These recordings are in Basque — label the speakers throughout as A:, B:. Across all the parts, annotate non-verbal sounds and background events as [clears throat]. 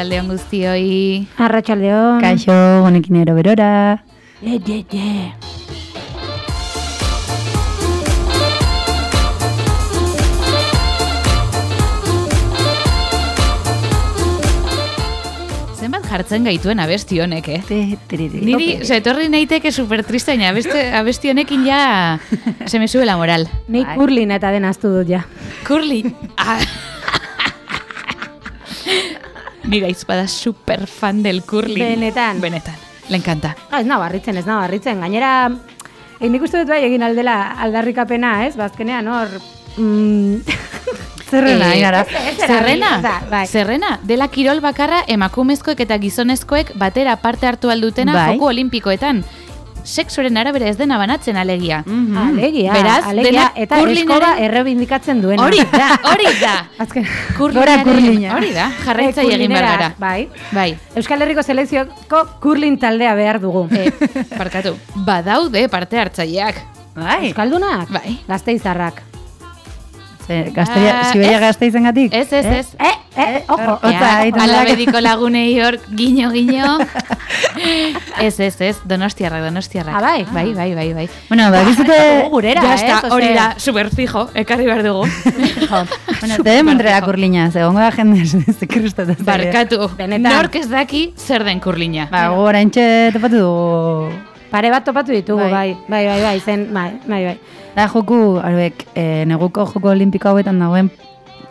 A: Arratxaldeon guztioi.
B: Arratxaldeon.
C: Kaixo, honekin ero berora.
B: Ye, ye, ye.
A: Zenbat jartzen gaituen abesti honek, eh?
C: Te, teriri.
A: Niri, okay. etorri naiteke super triste, baina abesti, honekin ja [laughs] se me sube la moral.
B: Nik
C: Bai.
B: kurlin eta den aztu dut ja.
A: Curly. Ah. Ni gaizpada super fan del curly.
B: Benetan.
A: Benetan. Le encanta.
B: Ah, ez nahi barritzen, ez nahi barritzen. Gainera, eh, nik uste dut bai egin aldela aldarrikapena, ez? Bazkenean hor... Mm, [laughs]
C: Zerrena,
A: Eh,
C: inara.
B: ez
A: Zerrena,
B: da, bai.
A: zerrena, dela kirol bakarra emakumezkoek eta gizonezkoek batera parte hartu aldutena
C: Bai.
A: joko olimpikoetan. Sexuaren arabera ez dena banatzen alegia.
C: Mhm.
B: Alegia,
A: Beraz,
B: alegia, eta
A: curlingaren-
B: eskoba errebindikatzen duena.
A: Hori da, [laughs] hori da.
B: Azken,
A: Kurlinaren-
C: Gora kurlina.
A: Hori da, jarraitzaile
B: Eh,
A: egin behar
B: kurlinera,
A: gara.
B: Bai.
A: Bai.
B: Euskal Herriko selekzioko kurlin taldea behar dugu.
A: E, barkatu, badaude parte hartzaileak.
C: Bai.
B: Euskaldunak?
A: Bai.
B: Gazteizarrak.
C: Ze, gazteia,
A: Ah,
C: Siberia gazte izan gatik?
A: Ez, ez, ez.
B: Eh, eh, ojo.
C: Hotza,
A: Ea,
C: egiten
A: ala bediko lagunei hor, guiño, guiño. [laughs] ez, ez, ez, donostiarrak, donostiarrak.
B: Ah, bai?
A: Bai, bai, bai, bai.
C: Bueno, bakizute...
B: Dugu gurera,
A: ya
B: eh,
A: está, hori da, super fijo, ekarri behar dugu. [laughs]
C: Bueno, te de Montrera kurlina, ze gongo da jende [laughs] ez kristatu.
A: Barkatu, nork ez daki zer den kurlina.
C: Ba, gu oraintxe topatu dugu.
B: Pare bat topatu ditugu, bai.
C: Bai.
B: Bai, bai, bai, zen, bai, bai, bai.
C: Da joku, hauek, e, neguko joko olimpiko hauetan dagoen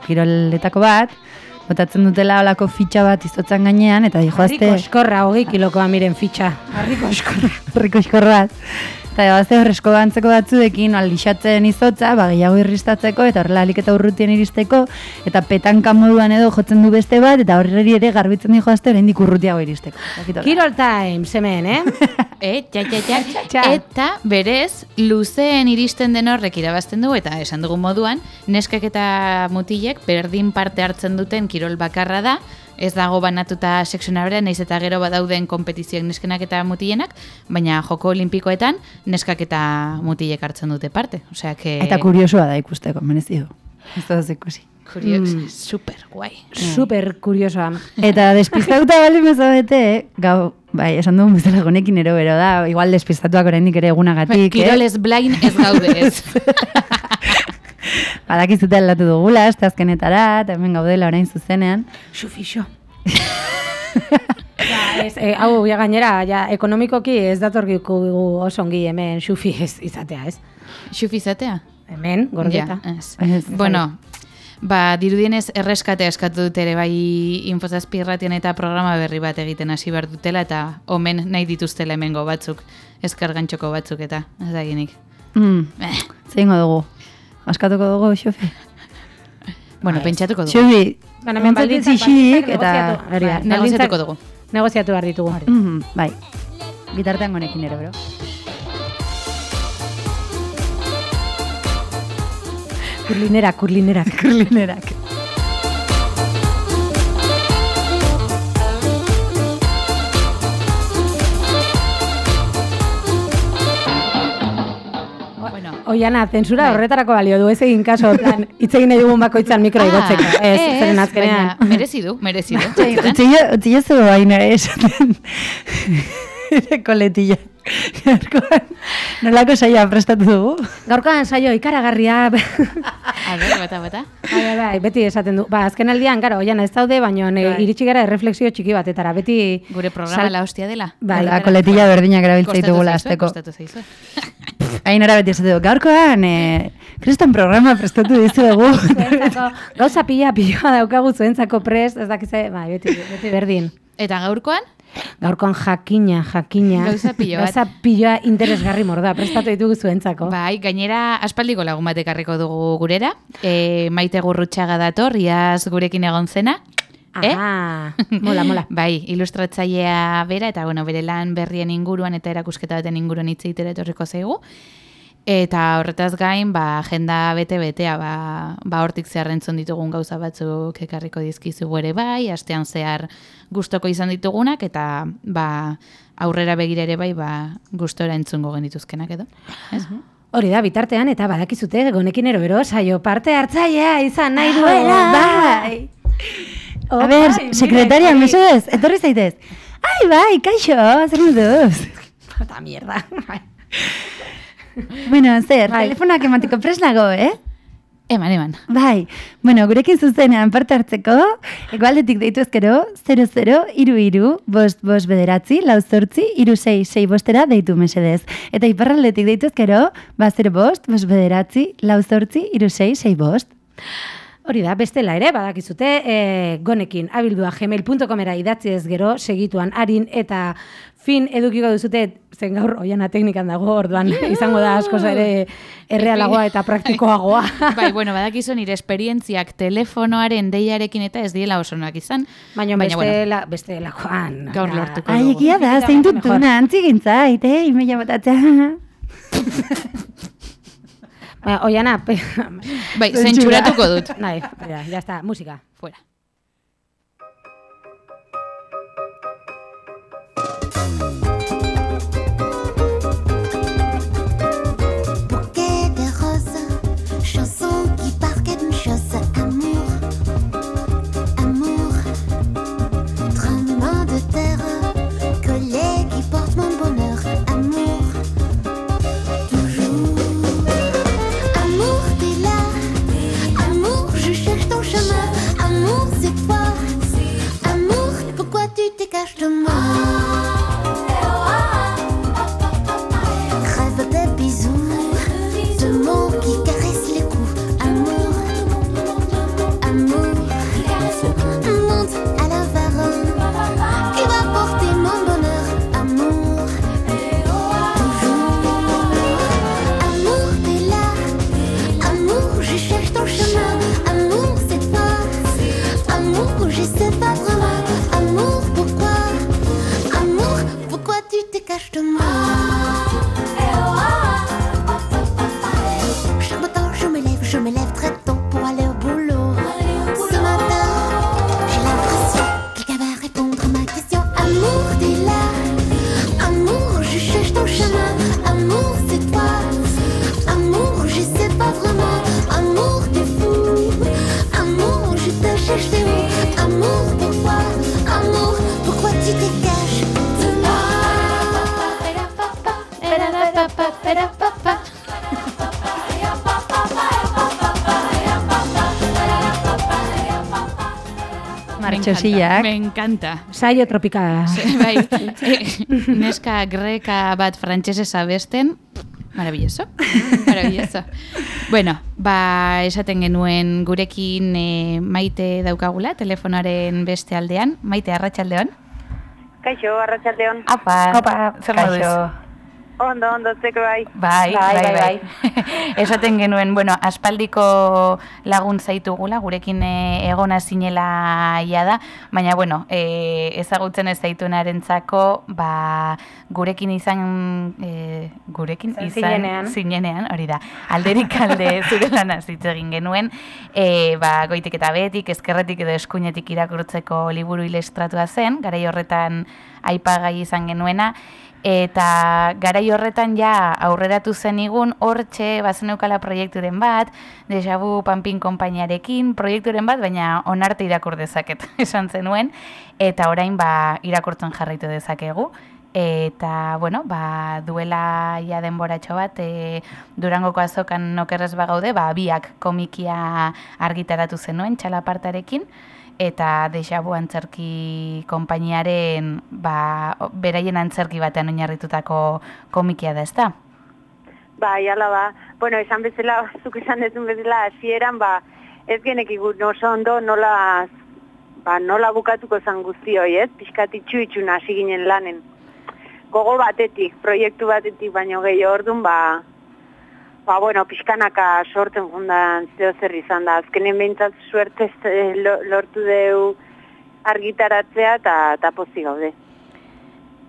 C: kiroletako bat, botatzen dutela olako fitxa bat izotzan gainean, eta dijoazte...
B: Harriko eskorra, hogei kilokoa miren fitxa. Harriko eskorra.
C: Herriko eskorra. Eta joazte horrezko bantzeko batzuekin aldixatzen izotza, ba, gehiago irristatzeko, eta horrela alik eta urrutien iristeko, eta petanka moduan edo jotzen du beste bat, eta horreri ere garbitzen di joazte, oraindik urrutiago iristeko.
B: Kirol time, semen, eh? [laughs]
A: Eh, txa, txa, txa.
B: Txa.
A: Eta berez, luzeen iristen den horrek irabazten du, eta esan dugun moduan, neskak eta mutilek berdin parte hartzen duten kirol bakarra da, ez dago banatuta sexuen arabera, naiz eta gero badauden kompetizioak neskenak eta mutilenak, baina joko olimpikoetan neskak eta mutilek hartzen dute parte. Osea, que...
C: Eta kuriosoa da ikusteko, merezi du. Ez da ikusi.
A: Kurios, super guai.
B: Super kuriosoa.
C: Eta despistatuta bali mezabete, gau, bai, esan dugun bezala gonekin ero bero da, igual despistatuak oraindik ere egunagatik, eh?
A: Kirolez blain ez gaude ez. [laughs]
C: Badakizute aldatu dugula, este azkenetara, eta hemen gaudela orain zuzenean.
B: Xufi, xo. [laughs] ja, ez, eh, hau, ja gainera, ja, ekonomikoki ez datorkiko oso ongi hemen xufi ez izatea, ez?
A: Xufizatea?
B: Hemen, gordeta.
A: Ja, ez.
C: Ez,
A: Bueno, ba, dirudienez erreskatea eskatu dut ere bai infozazpi irratian eta programa berri bat egiten hasi behar dutela eta omen nahi dituztela hemengo batzuk, eskargantxoko batzuk eta, ez da ginik.
C: Mm,
A: Eh,
C: zeingo dugu. Askatuko dugu, xofi. [laughs]
A: bueno, pentsatuko dugu.
C: Xofi,
B: Bueno, baldintzak-
C: zixik, eta...
B: negoziatu. Hori da,
A: Ba, Negoziatuko dugu.
B: Negoziatu behar ditugu.
C: Mhm, bai, bitartean gonekin ere, bro.
B: Kurlinera, kurlinera.
C: Kurlinerak. [laughs]
B: Oiana, zensura
A: Bai.
B: horretarako balio du, ez egin kaso, plan, hitz egin nahi dugun bakoitzan mikro igotzeko.
A: Ah,
B: Ez, zeren azkenean.
A: baina merezi du, merezi du. [laughs]
C: Utzia zu baina esaten. Ere koletilla. Gaurkoan, Nolako saia prestatu dugu?
B: Gaurkoan saio ikaragarria. [laughs]
A: A ber, bata, bata.
B: Bai, bai, bai, beti esaten du. Ba, azken aldian, gara, oian ez daude, baina
C: Bai.
B: iritsi gara erreflexio txiki batetara. Beti
A: Gure programa
B: Sal-
A: la hostia dela.
B: Bai.
C: La koletilla berdinak erabiltza ditugula azteko.
A: Kostatu zaizue. [laughs]
C: Hain ara beti esatu, gaurkoan, eh, kriston programa prestatu dizuegu.
B: zuentzako, [laughs] gauza pila piloa daukagu zuentzako prest, ez dakize, bai, beti, beti berdin.
A: Eta gaurkoan,
B: Gaurkoan jakina, jakina.
A: Gauza pilo bat.
B: Gauza piloa interesgarri morda, prestatu ditugu zuentzako.
A: Bai, gainera aspaldiko lagun batek ekarriko dugu gurera. E, maite gurrutxaga dator, iaz gurekin egon zena. Eh?
B: Aha, [laughs] mola, mola.
A: Bai, ilustratzailea bera eta bueno, bere lan berrien inguruan eta erakusketa baten inguruan hitz egitera etorriko zaigu. Eta horretaz gain, ba, agenda bete-betea, ba, ba hortik zehar entzun ditugun gauza batzuk ekarriko dizkizugu ere bai, astean zehar gustoko izan ditugunak, eta ba, aurrera begira ere bai, ba, gustora entzungo genituzkenak edo. Ez?
B: Hori da, bitartean, eta badakizute, gonekin erobero, saio parte hartzailea izan nahi
C: Ah,
B: duela.
C: bai. A ber, sekretaria, mesedez, etorri zaitez. Ai, bai, kaixo, zer moduz? [laughs]
B: Puta mierda. [laughs]
C: Bueno, zer, telefonak ematiko presnago, eh?
A: Eman, eman.
C: Bai, bueno, gurekin zuzenean parte hartzeko, egualdetik deitu ezkero, 00, iru iru, bost, bost bederatzi, lau zortzi, iru sei, sei bostera deitu mesedez. Eta iparraldetik deitu ezkero, ba, 0 bost, bost bederatzi, lau zortzi, iru sei, sei bost.
B: Hori da, bestela ere, badakizute, e, gonekin abildua gmail.comera idatzi ez gero, segituan harin eta fin edukiko duzute, zen gaur oiana teknikan dago, orduan izango da asko ere errealagoa eta praktikoagoa. [laughs]
A: bai, bueno, badakizu nire esperientziak telefonoaren deiarekin eta ez diela oso onak izan.
B: Baina, beste, bueno, beste lakoan.
A: Gaur lortuko
C: Ai, egia da, zein dut duna, antzigintza, ite, imeia botatzea. [laughs]
B: Ba, oiana,
A: bai, [laughs] zentsuratuko dut.
B: Nahi, ya, ya está, musika.
A: Fuera.
D: Te
C: Martxosiak.
A: Me encanta.
B: Saio tropikala.
A: bai, eh, neska greka bat frantsesez abesten, maravilloso, maravilloso. bueno, ba, esaten genuen gurekin eh, maite daukagula, telefonaren beste aldean, maite arratsaldeon.
E: Kaixo, arratsaldeon.
A: Apa, zer
C: kaixo.
E: Ondo, ondo, zeko bai.
A: Bai, bai, bai, bai. [laughs] Esaten genuen, bueno, aspaldiko lagun zaitugula, gurekin eh, egona zinela ia da, baina, bueno, eh, ezagutzen ez zaitunarentzako, ba, gurekin izan, eh, gurekin
B: Zan
A: izan,
B: zinenean.
A: zinenean, hori da, alderik alde [laughs] zure hitz egin genuen, eh, ba, goitik eta behetik, ezkerretik edo eskuinetik irakurtzeko liburu ilustratua zen, garai horretan aipagai izan genuena, eta garai horretan ja aurreratu zenigun hortxe bazeneukala proiekturen bat, Deja Vu Pampin konpainiarekin, proiekturen bat, baina onarte irakur dezaket [laughs] esan zenuen, eta orain ba irakurtzen jarraitu dezakegu. Eta, bueno, ba, duela ja denboratxo bat, e, Durangoko azokan nokerrez bagaude, ba, biak komikia argitaratu zenuen txalapartarekin, eta Deja Vu antzerki konpainiaren ba, beraien antzerki batean oinarritutako komikia da, ezta?
E: Bai, ala ba. Bueno, esan bezala, zuk esan dezun bezala, hasieran ba, ez genekigu oso ondo nola, ba, nola bukatuko zan guzti hoi, ez? Piskat itxu itxuna hasi ginen lanen. Gogo batetik, proiektu batetik, baino gehiago orduan, ba, ba, bueno, pixkanaka sortzen fundan zeo zer izan da. Azkenen behintzat suertez [laughs] eh, lo- lortu deu argitaratzea eta pozik gaude.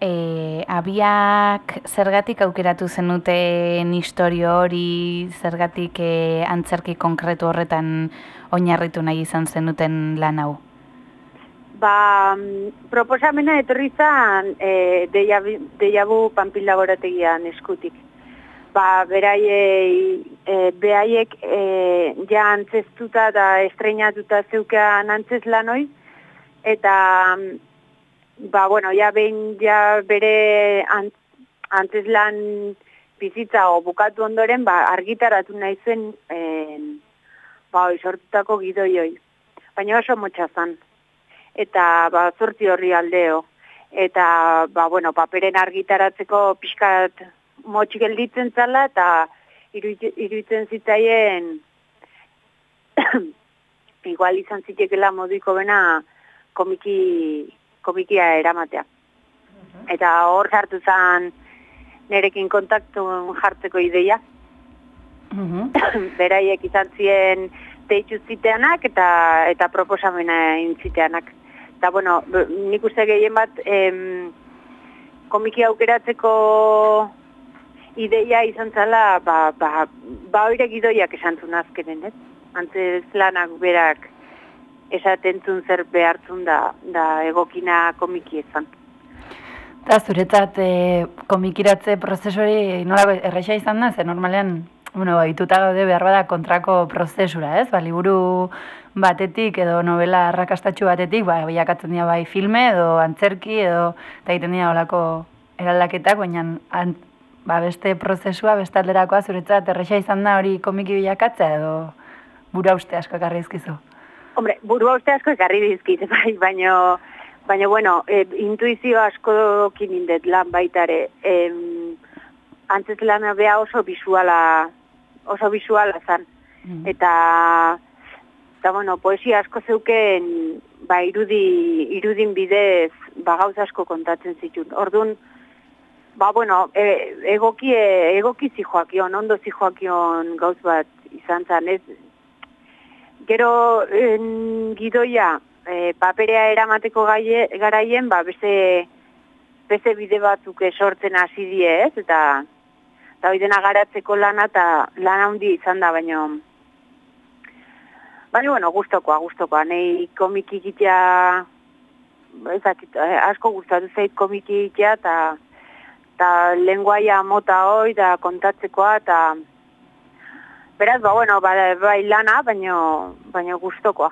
A: E, abiak zergatik aukeratu zenuten historio hori, zergatik e, antzerki konkretu horretan oinarritu nahi izan zenuten lan hau?
E: Ba, mm, proposamena etorri zan e, deiabu panpil laborategian eskutik. Ba, beraiei, e, behaiek e, ja antzestuta eta estreinatuta zeukean antzez lanoi, eta mm, ba, bueno, ja behin ja bere ant, antzeslan bizitza o bukatu ondoren, ba, argitaratu nahi zen en, ba, hoi, sortutako gidoioi. Baina oso motxa zan. Eta ba, zortzi horri aldeo. Eta, ba, bueno, paperen argitaratzeko pixkat motx gelditzen zala, eta iruditzen zitzaien [clears throat] igual izan zitekela moduiko bena komiki, komikia eramatea. Eta hor sartu zan nerekin kontaktu jartzeko ideia.
B: Mhm. [clears throat]
E: Beraiek izan ziren teitzu ziteanak eta eta proposamena intziteanak. Eta bueno, nik uste gehien bat em, komiki aukeratzeko ideia izan zala, ba, ba, ba oire gidoiak esan zuen azkenen, ez? Antzez lanak berak esaten zuen zer behartzun da, da egokina komiki ezan.
C: Eta zuretzat e, komikiratze prozesori nola erresa izan da, ze normalean, bueno, bahituta gaude behar bada kontrako prozesura, ez? Ba, liburu batetik edo novela arrakastatxu batetik, ba, bilakatzen dira bai filme edo antzerki edo eta egiten dira olako eraldaketak, baina ba, beste prozesua, beste alderakoa zuretzat erresa izan da hori komiki bilakatzea edo bura uste asko ekarri dizkizu.
E: Hombre, burua uste asko ekarri dizkit, [laughs] bai, baino, baina, bueno, e, intuizio asko indet lan baitare. E, antzez lana bea oso visuala, oso visuala zan. Eta, eta, bueno, poesia asko zeuken, ba, irudi, irudin bidez, ba, gauza asko kontatzen zituen. Orduan, ba, bueno, e, egoki, egoki zijoakion, ondo zijoakion gauz bat izan zan, ez, Gero en, gidoia e, paperea eramateko gaie, garaien, ba, beste, beste bide batzuk sortzen hasi die, ez? Eta, eta hori dena garatzeko lana, eta lan handi izan da, baino, baina, bueno, gustokoa, gustokoa. Nei komiki egitea, ez dakit, asko gustatu zait komiki egitea, eta eta lenguaia mota hoi, da kontatzekoa, eta Beraz, ba, bueno, ba, bai lana, baino, baino gustokoa.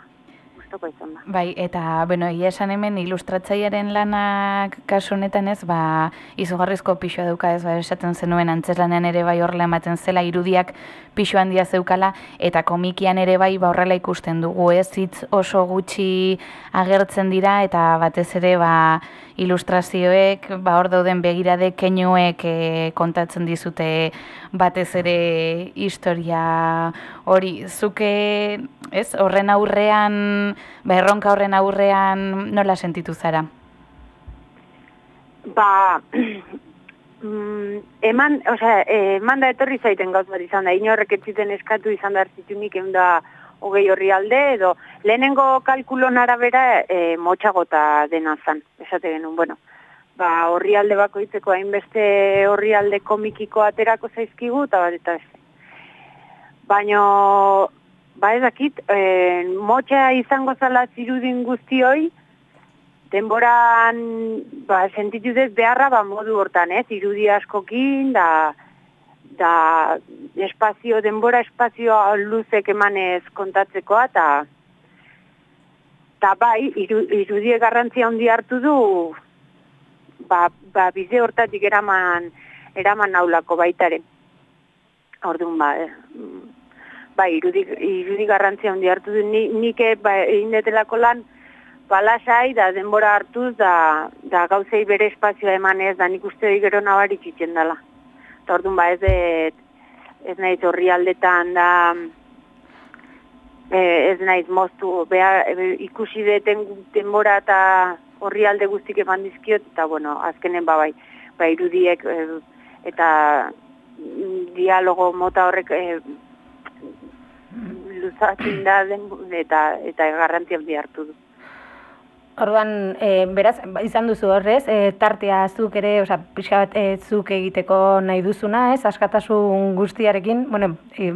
E: Gustokoa izan da.
A: Bai, eta, bueno, egia esan hemen ilustratzailearen lanak kasu honetan ez, ba, izugarrizko pixua dauka ez, ba, esaten zenuen antzeslanean ere bai horrela ematen zela irudiak pixu handia zeukala, eta komikian ere bai ba horrela ikusten dugu ez, hitz oso gutxi agertzen dira, eta batez ere ba, ilustrazioek, ba hor dauden begirade keinuek e, kontatzen dizute batez ere historia hori. Zuke, ez, horren aurrean, ba erronka horren aurrean nola sentitu zara?
E: Ba, [clears throat] mm, eman, osea, eman da etorri zaiten gauz bat izan da, inorrek ez ziten eskatu izan da hartzitunik egun da hogei horri alde, edo lehenengo kalkulon arabera e, motxagota dena zan, esate genuen, bueno, ba, horri alde bakoitzeko hainbeste horri alde komikiko aterako zaizkigu, eta bat eta ez. Baina, ba ez dakit, e, motxa izango zala zirudin guztioi, denboran ba, sentitu dut beharra ba, modu hortan, ez, irudi askokin, da, da espazio, denbora espazio luzek emanez kontatzekoa, eta eta bai, iru, irudie garrantzia handi hartu du, ba, ba bide hortatik eraman, eraman naulako baitare. Orduan, ba, eh, ba irudi, irudi garrantzia handi hartu du, ni, nik eh, ba, indetelako lan, balasai da denbora hartuz da, da gauzei bere espazioa emanez, da nik uste gero nabarik itxen dela. Eta orduan ba ez dut, ez naiz horri aldetan da, e, ez naiz moztu, beha, e, ikusi deten denbora eta horri alde guztik eman dizkiot, eta bueno, azkenen ba bai, ba irudiek e, eta dialogo mota horrek e, luzatzen da den, eta, eta garrantzia handi hartu du.
B: Orduan, e, beraz, ba, izan duzu horrez, e, tartea zuk ere, osea, pixka bat e, zuk egiteko nahi duzuna, ez, askatasun guztiarekin, bueno, e,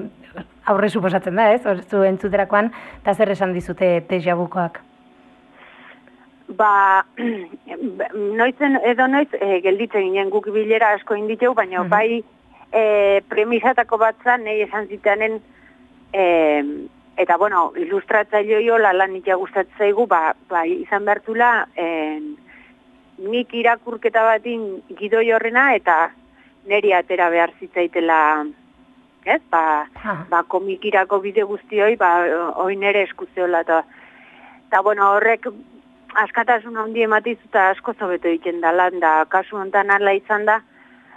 B: aurre suposatzen da, ez, zu entzuterakoan, eta zer esan dizute tejabukoak?
E: Ba, [clears throat] noizen, edo noiz, e, gelditzen ginen guk bilera asko inditeu, baina bai e, premisatako bat zan, nahi esan zitanen, e, Eta, bueno, ilustratzaile hola lan ita gustatzen zaigu, ba, ba izan behartula, en, nik irakurketa batin gidoi horrena eta neri atera behar zitzaitela, ez? Ba,
B: Ha.
E: ba komikirako bide guztioi, ba, oin ere eskuzeola eta, eta bueno, horrek askatasun handi ematizu eta asko zobeto egiten da lan, da kasu honetan ala izan da,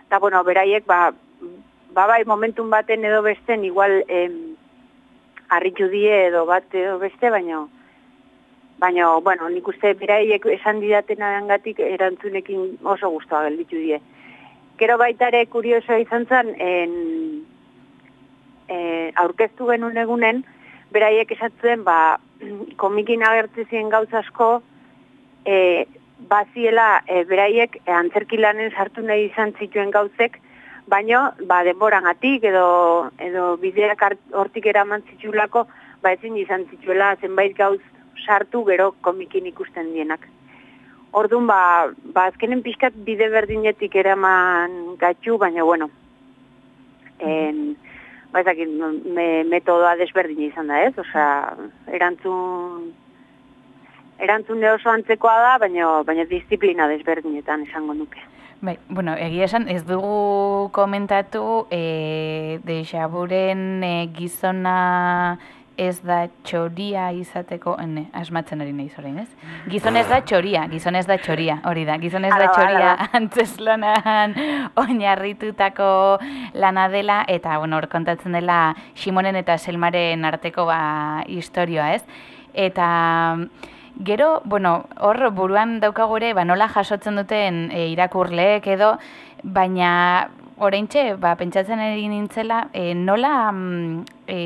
E: eta bueno, beraiek, ba, ba bai, momentun baten edo besten, igual, em, harritu die edo bat edo beste, baina, baina, bueno, nik uste beraiek esan didatena gatik erantzunekin oso guztua gelditu die. Gero baita ere kuriosoa izan zen, en, e, aurkeztu genuen egunen, beraiek esatzen, ba, [clears throat] komikin agertu ziren gauza asko, e, baziela e, beraiek e, antzerkilanen sartu nahi izan zituen gauzek, baino ba denborangatik edo edo bideak hortik eraman zitulako, ba ezin izan zituela zenbait gauz sartu gero komikin ikusten dienak. Ordun ba, ba azkenen pixkat bide berdinetik eraman gatxu, baina bueno. En, ba ez dakit, me, metodoa desberdina izan da, ez? Osea, erantzun erantzune oso antzekoa da, baina baina disiplina desberdinetan esango nuke.
A: Bai, bueno, egia esan ez dugu komentatu e, Deixaburen e, gizona ez da txoria izateko, ne, asmatzen ari nahi zorein, ez? Gizon ez da txoria, gizon ez da txoria, hori da, gizon ez da txoria [laughs] antzeslanan oinarritutako lana dela, eta, bueno, hor kontatzen dela Simonen eta Selmaren arteko ba, historioa, ez? Eta gero, bueno, hor buruan daukagu ere, ba, nola jasotzen duten e, irakurleek edo, baina oraintxe, ba, pentsatzen egin nintzela, e, nola, mm, e,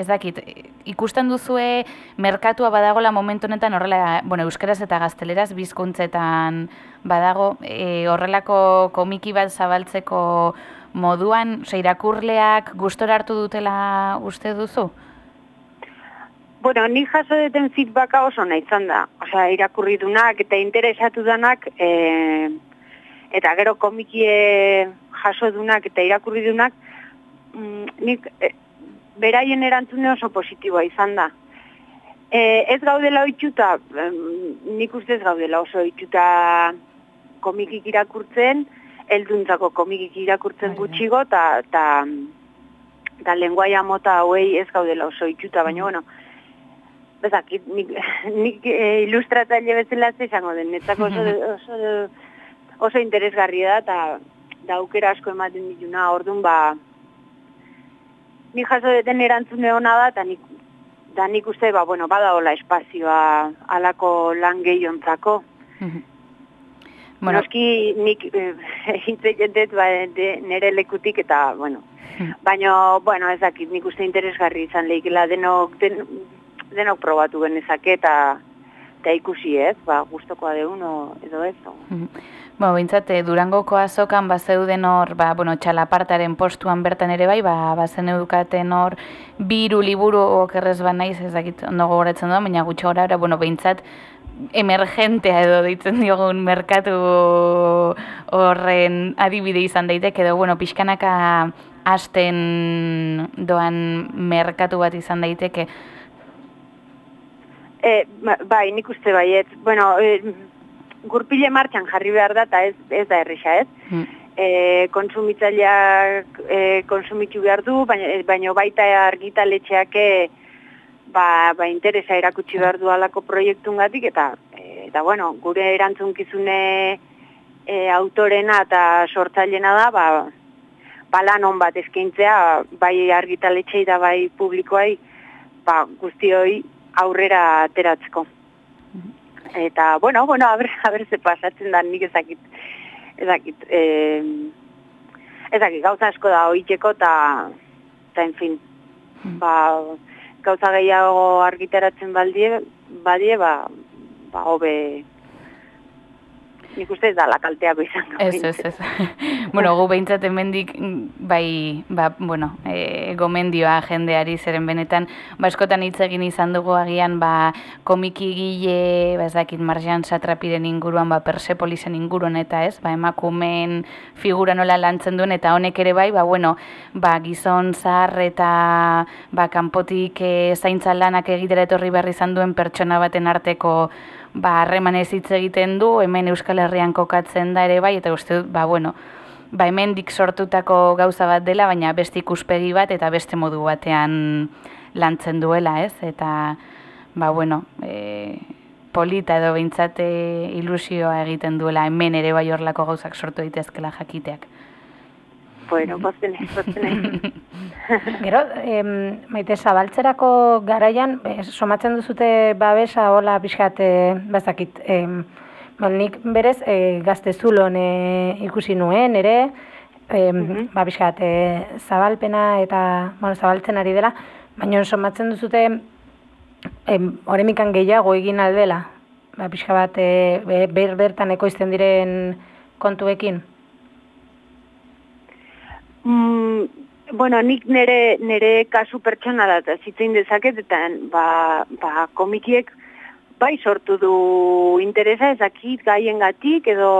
A: ez dakit, ikusten duzue merkatua badagola momentu honetan horrela, bueno, euskaraz eta gazteleraz bizkuntzetan badago, e, horrelako komiki bat zabaltzeko moduan, irakurleak gustora hartu dutela uste duzu?
E: Bueno, ni jaso duten feedbacka oso nahi izan da. Osea, irakurri dunak eta interesatu danak, e, eta gero komikie jaso dunak eta irakurri dunak, mm, nik e, beraien erantzune oso positiboa izan da. E, ez gaudela oitxuta, nik uste ez gaudela oso oitxuta komikik irakurtzen, helduntzako komikik irakurtzen
C: Bai, bai.
E: gutxigo, eta ta, ta lenguaia mota hauei ez gaudela oso oitxuta, baina bueno, bezakit, nik, [laughs] nik e, ilustratzaile bezala ze izango den, netzako oso, [laughs] oso, oso interesgarria da, eta da aukera asko ematen dituna, orduan ba, nik jaso deten erantzune ona da, eta nik, da nik uste, ba, bueno, badaola espazioa alako lan gehiontzako. [laughs]
A: Bueno,
E: Noski nik eh, hitz ba, de, nire lekutik eta, bueno, baina, bueno, ez dakit, nik uste interesgarri izan lehikela. Denok, den, denok probatu genezake eta eta ikusi ez, ba, gustokoa deun o- edo ez.
A: Bueno, bintzat, eh, Durangoko azokan bazeuden hor, ba, bueno, txalapartaren postuan bertan ere bai, ba, bazen edukaten hor, biru liburu okerrez ba naiz, ez dakit ondo gogoratzen da, baina gutxo gora, bueno, bintzat, emergentea edo deitzen diogun merkatu horren adibide izan daiteke, edo, bueno, pixkanaka hasten doan merkatu bat izan daiteke.
E: E, ba- bai, nik uste baiet, bueno, e, gurpile martxan jarri behar da eta ez, ez da erresa, ez?
A: Mm.
E: e, konsumitzaileak e, konsumitu behar du, baina, baina baita argitaletxeak e, ba, ba interesa erakutsi behar du alako proiektungatik eta e, eta bueno, gure erantzunkizune e, autorena eta sortzailena da, ba, ba lan on bat eskaintzea, bai argitaletxei da bai publikoai, ba, guztioi aurrera ateratzeko. Eta, bueno, bueno, a ber, a ber ze pasatzen da, nik ezakit, ezakit, eh, ezakit, gauza asko da oiteko, eta, eta, en fin, ba, gauza gehiago argitaratzen baldie, badie, ba, ba, hobe, nik uste ez dala kalteako izan.
A: Ez, ez, ez. [laughs] bueno, gu behintzat hemendik bai, ba, bueno, e, gomendioa jendeari zeren benetan, ba, eskotan hitz egin izan dugu agian, ba, komiki gile, ba, ez dakit, marjan satrapiren inguruan, ba, persepolisen inguruan eta ez, ba, emakumen figura nola lantzen duen, eta honek ere bai, ba, bueno, ba, gizon zahar eta ba, kanpotik e, zaintza lanak egitera etorri behar izan duen pertsona baten arteko ba, harremanez hitz egiten du, hemen Euskal Herrian kokatzen da ere bai, eta uste dut, ba, bueno, ba, hemen dik sortutako gauza bat dela, baina beste ikuspegi bat eta beste modu batean lantzen duela, ez? Eta, ba, bueno, e, polita edo behintzate ilusioa egiten duela hemen ere bai horlako gauzak sortu daitezkela jakiteak.
E: Bueno, poztenez, poztenez. [laughs]
B: Gero, em, maite zabaltzerako garaian, eh, somatzen duzute babesa, hola, pixkat, eh, bazakit, em, ba, nik berez eh, gazte zulon eh, ikusi nuen, ere, em,
E: Mhm.
B: ba, pixkat, eh, zabalpena eta, bueno, zabaltzen ari dela, baina somatzen duzute, em, oremikan gehiago egin aldela, ba, pixka bat, be- ber, bertan ekoizten diren kontuekin.
E: Mm, bueno, nik nere, nere kasu pertsonala eta zitzein dezaket, eta ba, ba, komikiek bai sortu du interesa ezakit gaiengatik edo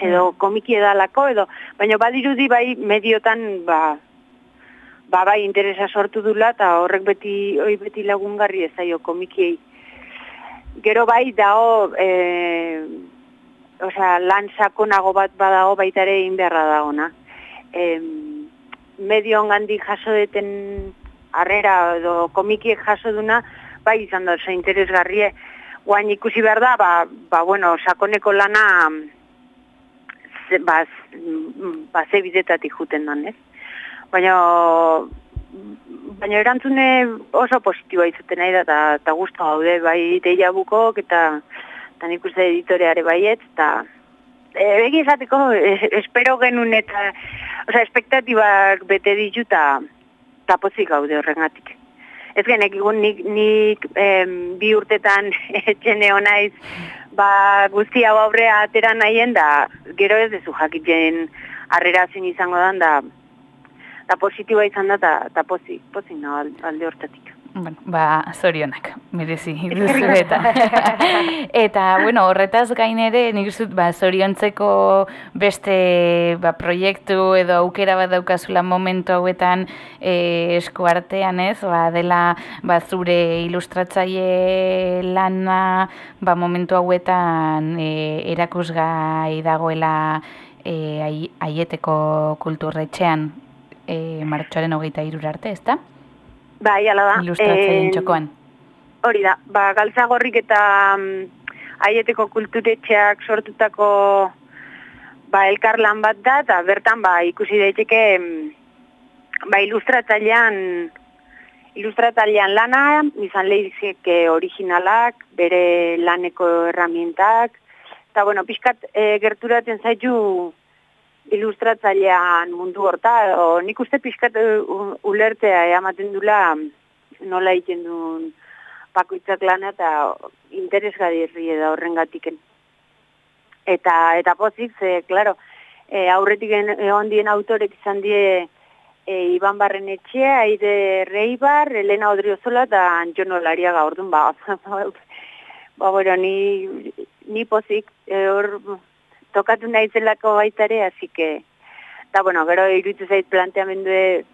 E: edo komiki edalako edo baina badirudi bai mediotan ba ba bai interesa sortu dula eta horrek beti hoi beti lagungarri ez komikiei. Gero bai dago eh osea lan sakonago bat badago baita ere egin beharra dagoena. Em, medio ongandik jaso deten harrera edo komikiek jaso duna, bai izan da oso interesgarrie. Guain ikusi behar da, ba, ba bueno, sakoneko lana ba, ba, ze bidetatik juten dan, ez? Baina, baina erantzune oso positiboa izuten nahi da, eta, guztu gaude, bai deia bukok, eta, eta nik uste editoreare baiet, eta e, begi esateko, e, espero genuen eta, osea, espektatibak bete ditu, eta eta pozik gaude horrengatik. Ez genek, egun nik, nik em, bi urtetan [laughs] etxene naiz ba, guzti hau aurrea atera nahien, da gero ez dezu jakiten harrera zein izango dan, da, da positiboa izan da, eta pozik, pozik no, alde hortatik.
A: Bueno, ba, zorionak, merezi, duzu eta. eta, bueno, horretaz gain ere, nik dut, ba, zoriontzeko beste ba, proiektu edo aukera bat daukazula momentu hauetan e, eskuartean ez, ba, dela ba, zure ilustratzaile lana ba, momentu hauetan e, erakusgai dagoela e, ai- aieteko kulturretxean e, martxoaren hogeita irura arte, ezta?
E: Bai, ala da.
A: Ilustratzaileen
E: Em,
A: txokoan.
E: Hori da, ba, galtzagorrik eta mm, aieteko kulturetxeak sortutako ba, elkarlan bat da, eta bertan ba, ikusi daiteke mm, ba, ilustratzailean ilustratzailean lana, izan lehizeke originalak, bere laneko erramientak, eta bueno, pixkat e, gerturatzen zaitu ilustratzailean mundu horta, o, nik uste pixkat e, u- ulertzea ematen dula nola egiten duen bakoitzak lana eta interesgarri da horrengatiken. Eta eta pozik, ze, claro, e, aurretik en- egon dien autorek izan die e, Iban Barrenetxea, Aide Reibar, Elena Odriozola eta Jon Olariaga orduan, ba, [laughs] ba, bueno, ni, ni pozik, e, hor tokatu nahi zelako baita ere, así que, eta bueno, gero iruditu zait planteamendu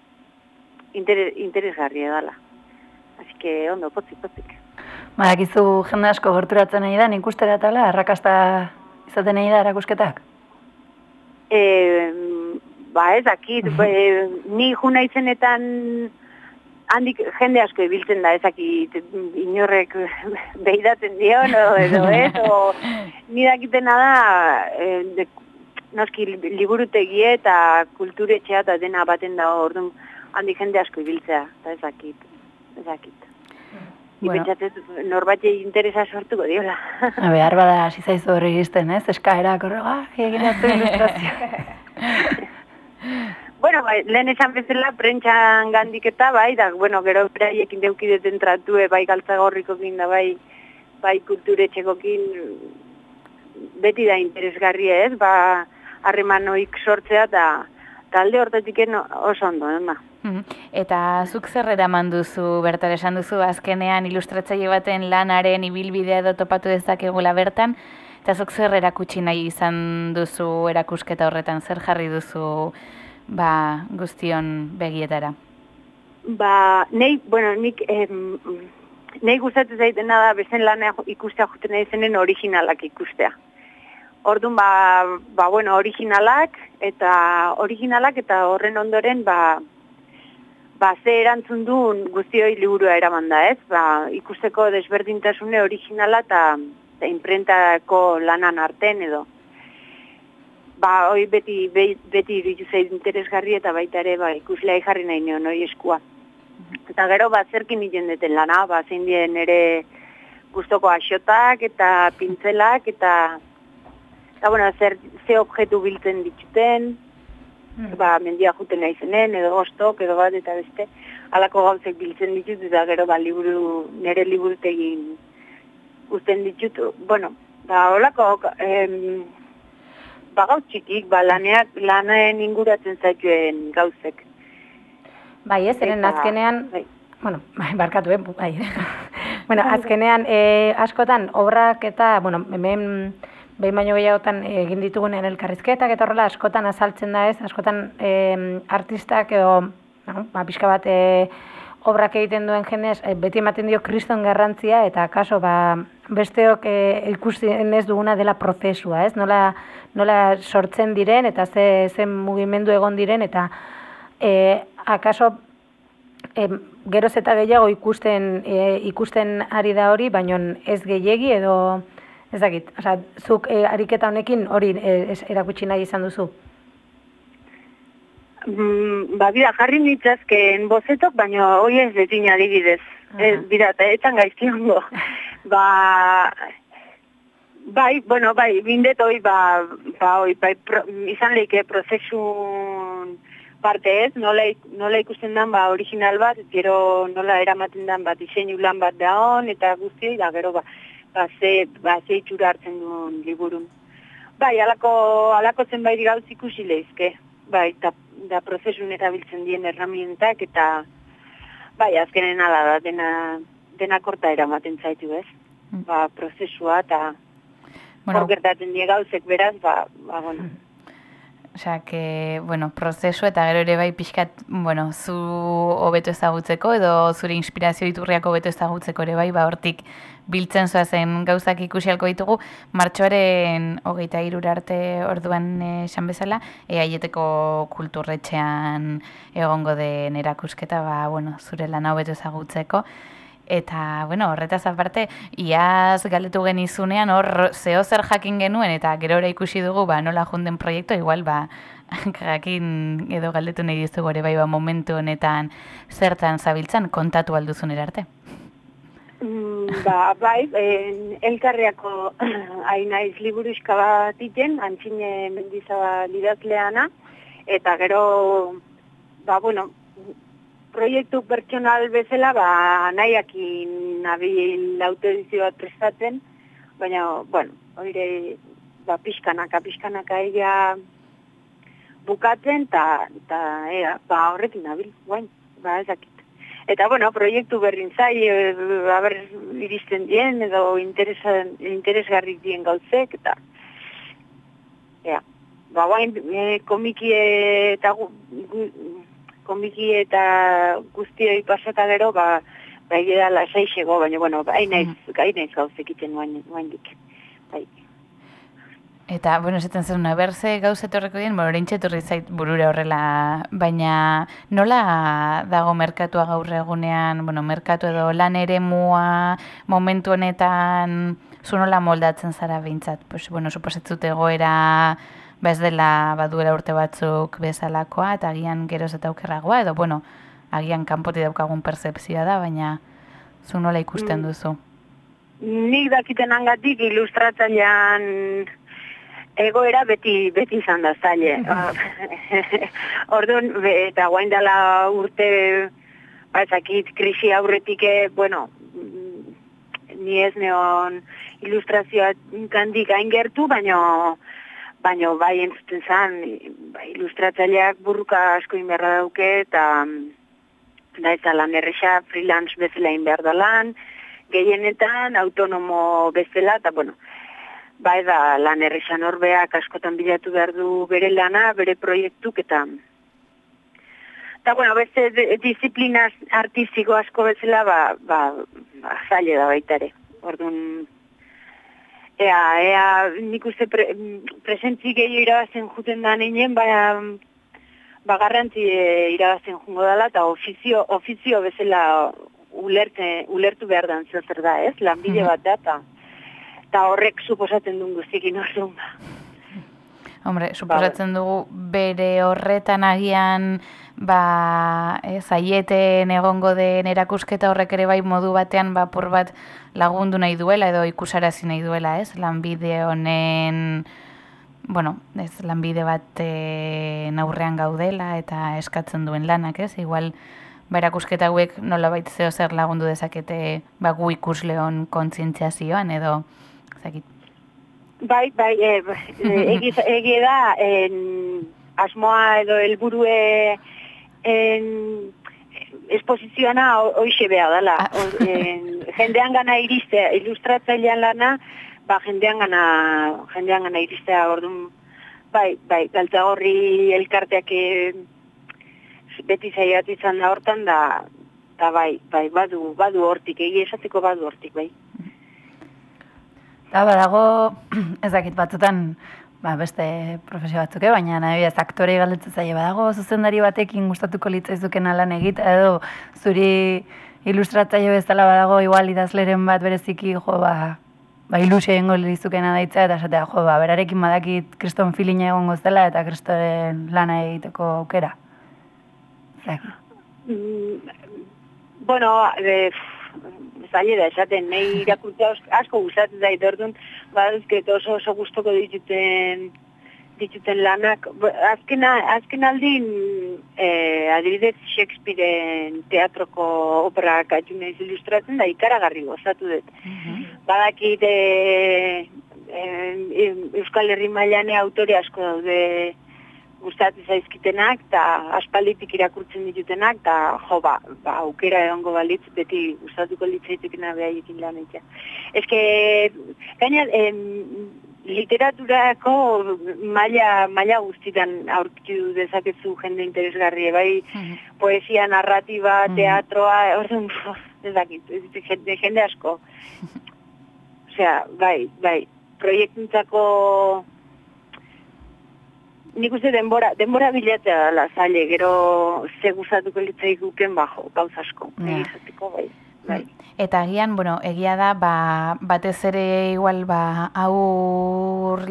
E: inter, interesgarria dela. Así que, ondo, pozik, pozik.
C: Badakizu jende asko gerturatzen nahi da, nik uste datala, arrakasta izaten nahi da erakusketak.
E: E, ba ez dakit, e, ni juna izenetan handik jende asko ibiltzen da, ez dakit inorrek [laughs] behidatzen dion, o, edo [laughs] ez, o ni dakitena da, e, de, noski liburutegie eta kulturetxea eta dena baten da orduan handik jende asko ibiltzea, eta ez dakit, ez dakit. Ni
C: Bueno.
E: norbatei interesa sortuko diola.
C: A behar bada hasi zaizu horri izten, ez? Eskaerak horrega, [laughs] egin atzu ilustrazio.
E: Bueno, bai, lehen esan bezala prentxan gandik eta bai, da, bueno, gero beraiekin deukideten tratue, bai galtzagorrikokin da, bai, bai kulturetxekokin beti da interesgarria ez, ba, harremanoik sortzea eta talde hortatik oso ondo, ema.
A: Mhm. Eta zuk zer eraman duzu, bertar esan duzu, azkenean ilustratzaile baten lanaren ibilbidea edo topatu dezakegula bertan, eta zuk zer erakutsi nahi izan duzu erakusketa horretan, zer jarri duzu ba, guztion begietara?
E: Ba, nei, bueno, nik, em, nei gustatzen zaitena da bezen lana ikustea juten nahi zenen originalak ikustea. Orduan, ba, ba, bueno, originalak, eta originalak eta horren ondoren, ba, ba, ze erantzun duen guztioi liburua eraman da, ez? Ba, ikusteko desberdintasune originala eta, eta imprentako lanan arten edo. Ba, hoi beti, be, beti iruditu zei interesgarri eta baita ere, ba, ikuslea jarri nahi nion, hoi eskua. Eta gero, ba, zerkin nien deten lana, ba, zein dien ere gustoko asotak eta pintzelak eta eta bueno, zer, ze objektu biltzen dituten,
B: Hmm.
E: ba, mendia juten nahi zenen, edo ostok, edo bat, eta beste, halako gauzek biltzen ditut, eta gero, ba, liburu, nire liburutegin guzten ditut, bueno, ba, holako, em, ba, gauz txikik, ba, laneak, lanaen inguratzen zaituen gauzek.
B: Bai, ez, eren azkenean,
E: bai.
B: bueno, bai, barkatu, eh, bai. [laughs] bueno, azkenean, eh, askotan, obrak eta, bueno, hemen, behin baino gehiagotan egin ditugunean elkarrizketak eta horrela askotan azaltzen da ez, askotan eh, artistak edo, no, ba, pixka bat, eh, obrak egiten duen jenez, eh, beti ematen dio kriston garrantzia eta kaso ba, besteok eh, ikusten ez duguna dela prozesua, ez? Nola, nola sortzen diren eta ze, ze mugimendu egon diren eta eh, akaso em, geroz eta gehiago ikusten e, ikusten ari da hori, baino ez gehiegi edo ez dakit, osea, zuk e, ariketa honekin hori e, erakutsi nahi izan duzu.
E: Mm, ba, bida, jarri nitzazken bozetok, baina hoi ez detin adibidez. Ez, bida, eta etan gaizki hongo. [laughs] ba, bai, bueno, bai, bindet hoi, ba, ba, hoi, bai, pro, izan leike prozesun parte ez, nola, nola ikusten dan, ba, original bat, gero nola eramaten dan, bat, diseinu lan bat da hon, eta guzti, da, gero, ba, ba, ze, ba, ze itxura hartzen duen liburun. Bai, alako, alako zenbait gauz ikusi lehizke. Bai, eta da prozesun erabiltzen dien erramientak eta bai, azkenen ala da dena, dena korta eramaten zaitu, ez?
A: Mm.
E: Ba, prozesua eta
A: Bueno,
E: gertatzen die gauzek beraz, ba, ba, bueno.
A: Osea, que, bueno, prozesu eta gero ere bai pixkat, bueno, zu hobeto ezagutzeko edo zure inspirazio iturriako hobeto ezagutzeko ere bai, ba hortik biltzen zoazen gauzak ikusi halko ditugu, martxoaren hogeita irura arte orduan eh, esan bezala, eaieteko kulturretxean egongo den erakusketa, ba, bueno, zure lana hobeto ezagutzeko. Eta, bueno, horretaz aparte, iaz galdetu genizunean hor zeo zer jakin genuen eta gero ikusi dugu ba, nola junden proiektu, igual ba, [laughs] jakin edo galdetu nahi dizugu ere bai ba, momentu honetan zertan zabiltzan kontatu alduzun arte.
E: Mm, ba, bai, en, elkarriako [clears throat] hainaiz liburuska bat iten, antxine mendizaba lidazleana, eta gero, ba, bueno, proiektu pertsonal bezala, ba, nahiakin nabil autoedizio bat prestatzen, baina, bueno, oire, ba, pixkanaka, pixkanaka egia bukatzen, eta, ea, ba, horrekin nabil, guain, ba, ezakit. Eta, bueno, proiektu berrin zai, e, haber, iristen dien, edo interesgarrik dien gauzek, eta, ea, ba, guain, e, komiki eta, gu, gu, komiki eta guztioi pasata gero, ba, ba, da lasaixego, baina, bueno, ba, hainaiz, hainaiz gauzek iten guain, guaindik. Bai.
A: Eta, bueno, esaten zen, berze gauz etorreko dien, bueno, oraintxe etorri zait burura horrela, baina nola dago merkatua gaur egunean, bueno, merkatu edo lan ere mua momentu honetan, zu nola moldatzen zara behintzat? Pues, bueno, suposetzut egoera, ba ez dela baduela urte batzuk bezalakoa, eta agian geroz eta aukerragoa, edo, bueno, agian kanpoti daukagun percepzioa da, baina zu nola ikusten duzu?
E: Nik dakiten hangatik ilustratzailean egoera beti beti izan da zaile. [laughs] Orduan, eta guain dela urte, ba ezakit, krisi aurretik, eh, bueno, mm, ni ez neon ilustrazioa kandik hain gertu, baino, baino bai entzuten zan, bai, ilustratzaileak burruka asko inberra dauke, eta da ez da lan erresa freelance bezala inbehar da lan, gehienetan autonomo bezala, eta bueno, bai da lan erresa norbeak askotan bilatu behar du bere lana, bere proiektuk, eta Eta, bueno, beste disiplina artistiko asko bezala, ba, ba, ba da baita ere. Orduan, ea, ea, nik uste pre, presentzi gehiago irabazten juten da neinen, baina, ba, garrantzi e, irabazten jungo dela, eta ofizio, ofizio bezala ulerte, ulertu behar dan zer da, ez? Lanbide bat da, eta eta horrek suposatzen duen guztiekin orduan. ba.
A: Hombre, suposatzen dugu bere horretan agian ba, ez, aieten egongo den erakusketa horrek ere bai modu batean ba, pur bat lagundu nahi duela edo ikusarazi nahi duela, ez? Lanbide honen bueno, ez, lanbide bat e, aurrean gaudela eta eskatzen duen lanak, ez? Igual ba, erakusketa hauek nolabait zeo zer lagundu dezakete ba, gu ikusleon kontzientziazioan edo ezakit.
E: Bai, bai, e, [laughs] egi, egi da, en, asmoa edo helburue en, esposizioana hoixe beha dela.
A: Ah. [laughs]
E: Jendean gana iriste, ilustratzailean lana, ba, jendean gana, jendean gana iristea, orduan, bai, bai, galtzagorri elkarteak e, beti zaiatu izan da hortan, da, da bai, bai, badu, badu hortik, egi esateko badu hortik, bai.
C: Eta badago, [clears throat] ez dakit batzutan, ba, beste profesio batzuke, baina nahi ez aktore galdetzen zaie badago, zuzendari batekin gustatuko litzaizuken lan egita, edo zuri ilustratzaile bezala badago igual idazleren bat bereziki, jo, ba, ba ilusio egingo lizukena daitza, eta esatea, jo, ba, berarekin badakit kriston filina egongo zela, eta kristoren lana egiteko aukera. Zak,
E: Mm, bueno, e, zaila da esaten, nahi [laughs] irakurtzea asko gustatzen zait orduan, baduzket oso oso gustoko dituten dituten lanak. Azken, azken aldin, e, adibidez Shakespearen teatroko operak atxun naiz ilustratzen da ikaragarri gozatu dut. Badakit e, e, Euskal Herri mailan autore asko daude gustatzen zaizkitenak eta aspalditik irakurtzen ditutenak eta jo ba, ba aukera egongo balitz beti gustatuko litzaitekena behaiekin lan egitea. Eske gaina literaturako maila maila guztitan aurkitu dezakezu jende interesgarri bai poesia, narratiba, teatroa, orduan ez dakit, jende, jende asko. [laughs] Osea, bai, bai, proiektuntzako nik uste denbora, denbora bilatzea dela zaile, gero ze gustatuko litzai guken bajo, gauz asko,
C: Ja.
E: egizateko, bai, bai.
A: Eta agian, bueno, egia da, ba, batez ere igual, ba, aur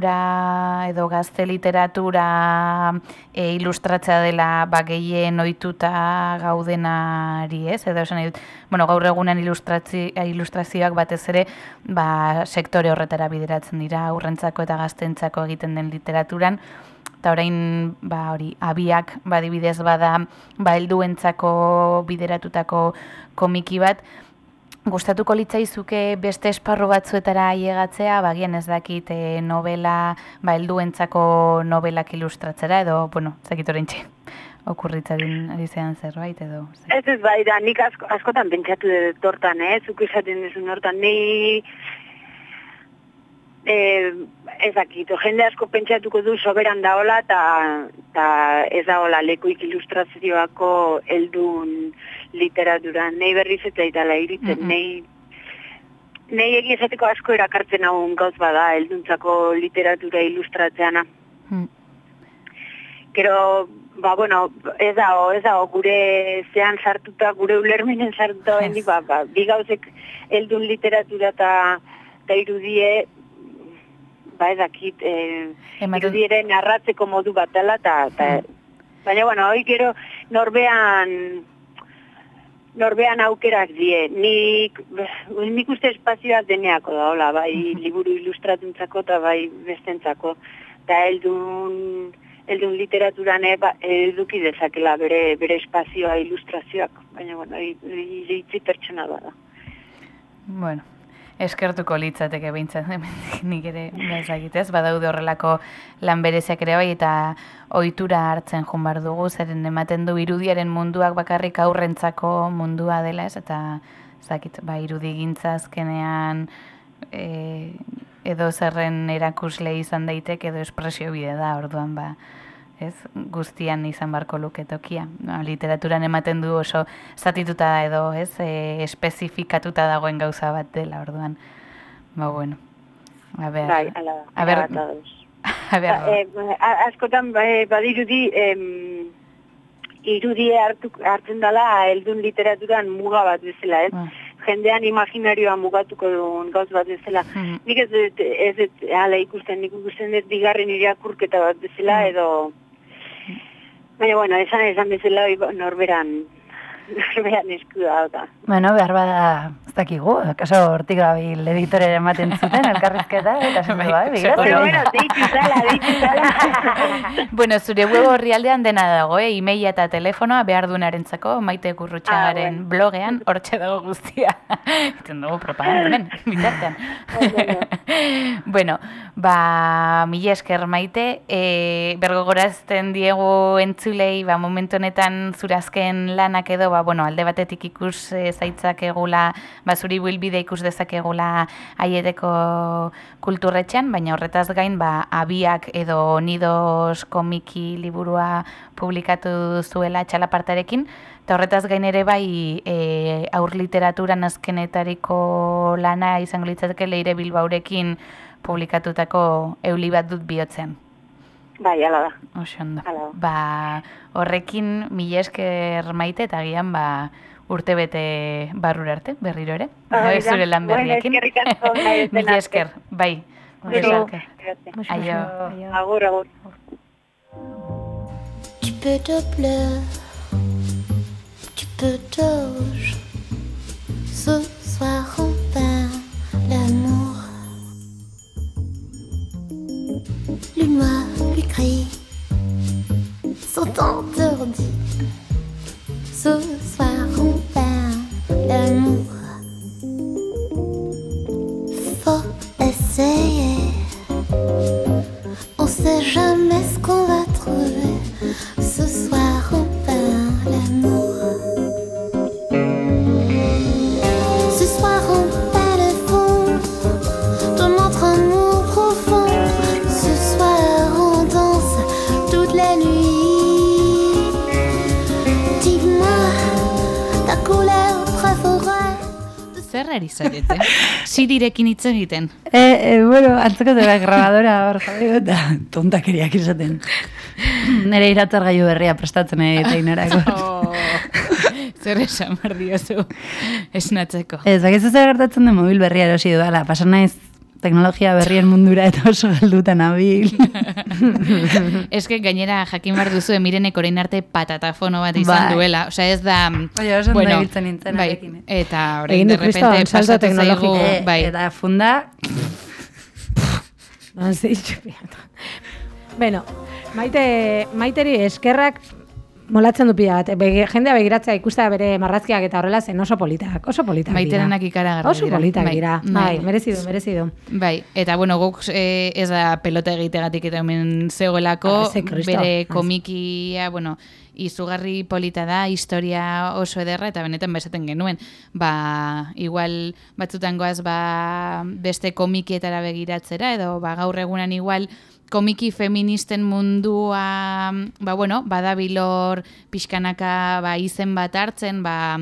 A: literatura edo gazte literatura e, ilustratzea dela ba, gehien ohituta gaudenari, ez? Edo esan bueno, gaur egunen ilustrazioak batez ere ba, sektore horretara bideratzen dira, aurrentzako eta gaztentzako egiten den literaturan, eta orain ba hori abiak badibidez bada ba helduentzako bideratutako komiki bat gustatuko litzaizuke beste esparru batzuetara ailegatzea bagian ez dakit e, novela ba helduentzako novelak ilustratzera edo bueno ez dakit oraintxe okurritzen ari zerbait edo ze-
E: Ez ez bai da, nik asko, askotan pentsatu dut hortan, eh? Zuk esaten duzun hortan, ni... Eh, ez dakit, jende asko pentsatuko du soberan daola eta ta ez daola lekuik ilustrazioako heldun literaturan. Nei berriz eta itala iritzen,
A: Mhm.
E: nei Nei egia esateko asko erakartzen hau gauz bada, helduntzako literatura ilustratzeana.
A: Hmm.
E: Gero, ba, bueno, ez dago, ez dago, gure zean sartuta, gure ulermenen sartuta bendik, ba, ba, bi gauzek heldun literatura eta irudie, ba, ez dakit, e,
A: Ematen-
E: irudiere narratzeko modu bat dela, eta, eta, baina, bueno, hoi gero norbean, norbean aukerak die. Nik, nik uste espazioak deneako da, hola, bai liburu ilustratuntzako eta bai bestentzako. Eta heldun, heldun literaturan eba, eduki dezakela bere, bere espazioa ilustrazioak, baina, bueno, i- i- iritzi pertsona da.
A: Bueno, eskertuko litzateke behintzat, hemendik [laughs] nik ere bezagitez, badaude horrelako lan bereziak ere bai, eta ohitura hartzen joan behar dugu, zeren ematen du irudiaren munduak bakarrik aurrentzako mundua dela ez, eta zakit, ba, irudigintza azkenean e, edo zerren erakusle izan daitek edo espresio bide da, orduan ba, ez, guztian izan barko luke tokia. Ba, literaturan ematen du oso zatituta edo, ez, e, espezifikatuta dagoen gauza bat dela, orduan. Ba, bueno. A ber,
E: Bai, ala da.
A: a ber,
E: ala bat ados. [laughs]
A: a ber,
E: Ba, eh, a- askotan ba- badirudi em, irudie hartu, hartzen dela heldun literaturan muga bat bezala, ez?
A: Ba.
E: Jendean imaginarioa mugatuko duen gauz bat bezala.
A: Mhm.
E: Nik ez dut, ez dut hala ikusten, nik ikusten dut bigarren irakurketa bat bezala, edo... Baina, bueno, esan esan bezala hori norberan, [laughs] norberan esku da, eta.
C: Bueno, behar bada, ez dakigu, kaso hortik gabil editore ematen zuten, [laughs] elkarrizketa, eta zen
A: Bai,
C: begiratu.
E: Bueno, bueno, deitu zala, deitu zala. [laughs]
A: bueno, zure web orrialdean dena dago, eh? Emaila eta telefonoa behar duenarentzako, maite gurrutxagaren
E: Ah, bueno.
A: blogean, hortxe dago guztia. Iten dugu propaganda hemen, bitartean. bueno, ba, mila esker maite, e, bergogorazten diegu entzulei, ba, momentu honetan zurazken lanak edo, ba, bueno, alde batetik ikus e, zaitzak egula, ba, zuri bilbide ikus dezakegula aieteko kulturretxean, baina horretaz gain, ba, abiak edo nidos komiki liburua publikatu zuela txalapartarekin, eta horretaz gain ere bai e, aur literaturan azkenetariko lana izango litzateke leire bilbaurekin publikatutako euli bat dut bihotzean.
E: Bai, ala da.
A: Oso ondo.
E: Hala da.
A: Ba, horrekin mila esker maite eta gian ba, urte bete barrura arte, berriro ere.
E: Ah,
A: Bai,
E: mira.
A: zure lan
E: Bueno,
A: berriekin. [laughs]
E: dena
A: Mila esker, bai. Aio.
E: Agur, agur.
D: Tu peux te pleurer, tu peux t'auge. Ce soir on peint l'amour. Lui noir, lui gris sont interdits. Ce soir on peint l'amour.
A: Zer ari zarete? Sirirekin hitz egiten.
C: E, e, bueno, antzeko zera grabadora hor jarri eta tontakeriak izaten. Nere iratzar gaiu berria prestatzen eta inerako. [laughs]
A: Oh, zer esan behar diozu esnatzeko.
C: Ez, bakizu zer gertatzen den mobil berria erosi dudala, pasan naiz teknologia berrien mundura eta oso galdutan abil. [laughs]
A: Eske gainera jakin behar duzu emirenek orain arte patatafono bat izan
C: Bai.
A: duela. Osea ez da...
C: Oia, oso ondo ibiltzen nintzen
A: bai,
C: eh.
A: Eta orain
B: Egin
A: de repente
B: salto teknologiko.
C: E,
A: Bai,
C: Eta funda, [laughs]
B: Ba. Bueno, maite, maiteri eskerrak molatzen du pila bat. Begi, jendea begiratzea ikustea bere marrazkiak eta horrela zen oso politak, oso politak
A: Maiterenak
B: dira.
A: ikaragarri
B: Oso politak
A: Bai,
B: dira.
A: bai.
B: Bai, merezi du, merezi du.
A: Bai, eta bueno, guk eh, ez da pelota egitegatik eta hemen zegoelako,
B: Ah,
A: bere
B: Az.
A: komikia, bueno, izugarri polita da, historia oso ederra, eta benetan bezaten genuen. Ba, igual batzutan goaz ba, beste komikietara begiratzera, edo ba, gaur egunan igual komiki feministen mundua, ba, bueno, badabilor pixkanaka ba, izen bat hartzen, ba,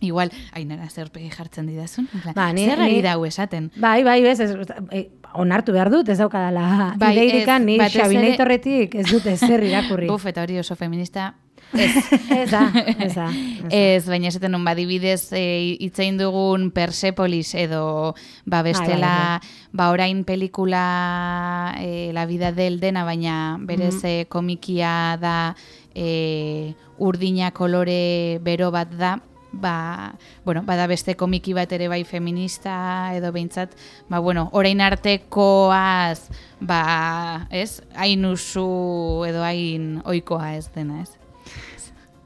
A: Igual, ainara zerpegi jartzen didazun?
B: Ba, ni-
A: zer ari dau esaten?
B: Bai, bai, ez, ez, e, onartu behar dut, ez daukadala
A: Bai,
B: ideirikan,
A: ez,
B: ni
A: batez ere-
B: Xabineitorretik ez dut ezer [laughs] irakurri.
A: Buf, eta hori oso feminista. Ez.
B: Ez da, ez da.
A: Ez, baina esaten nun, badibidez, e, itzein dugun Persepolis edo, ba, bestela, ba, orain pelikula e, La vida del dena, baina berez e, komikia da e, urdina kolore bero bat da, ba, bueno, bada beste komiki bat ere bai feminista edo behintzat, ba, bueno, orain artekoaz, ba, ez, hain usu edo hain oikoa ez dena, ez?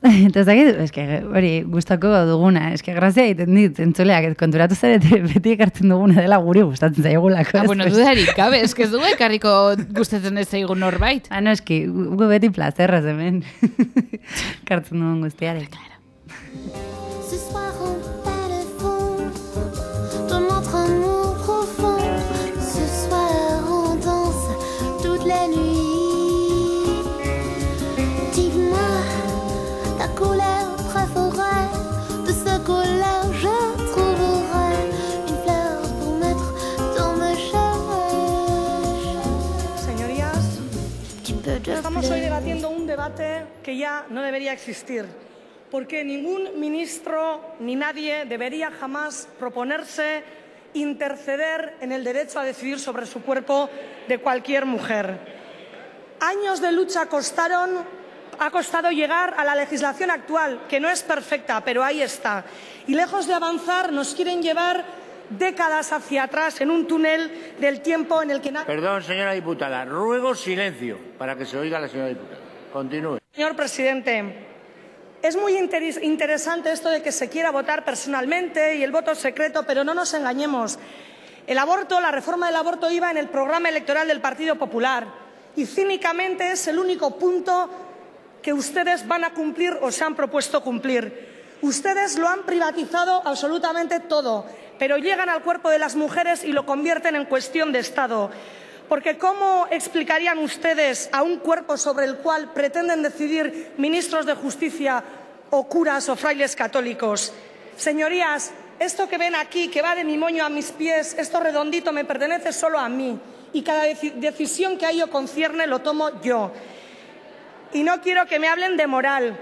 A: [laughs]
C: Eta ez dakit, eske, hori, gustako duguna, eske, grazia egiten dit, entzuleak, konturatu zarete beti ekartzen duguna dela guri gustatzen zaigulako.
A: Ah, bueno, dudarik, gabe, eske ez dugu ekarriko gustatzen ez zaigun norbait.
C: Ah, no, eski, gu beti plazerraz hemen. [laughs] Kartzen dugun guztiarek.
D: Ce soir on téléphone de notre amour profond. Ce soir on danse toute la nuit. Couleur préférée. De ce couleur je trouverai une fleur pour mettre dans mes cheveux.
F: Señorías, estamos hoy debatiendo un debate que ya no debería existir, porque ningún ministro ni nadie debería jamás proponerse interceder en el derecho a decidir sobre su cuerpo de cualquier mujer. Años de lucha costaron, ha costado llegar a la legislación actual, que no es perfecta, pero ahí está. Y lejos de avanzar, nos quieren llevar décadas hacia atrás en un túnel del tiempo en el que.
G: Perdón, señora diputada. Ruego silencio para que se oiga la señora diputada. Continúe.
F: Señor presidente, es muy interes- interesante esto de que se quiera votar personalmente y el voto secreto, pero no nos engañemos. El aborto, la reforma del aborto iba en el programa electoral del Partido Popular y cínicamente es el único punto que ustedes van a cumplir o se han propuesto cumplir. Ustedes lo han privatizado absolutamente todo, pero llegan al cuerpo de las mujeres y lo convierten en cuestión de Estado. Porque ¿cómo explicarían ustedes a un cuerpo sobre el cual pretenden decidir ministros de justicia o curas o frailes católicos? Señorías, esto que ven aquí, que va de mi moño a mis pies, esto redondito me pertenece solo a mí. Y cada deci- decisión que a ello concierne lo tomo yo. Y no quiero que me hablen de moral,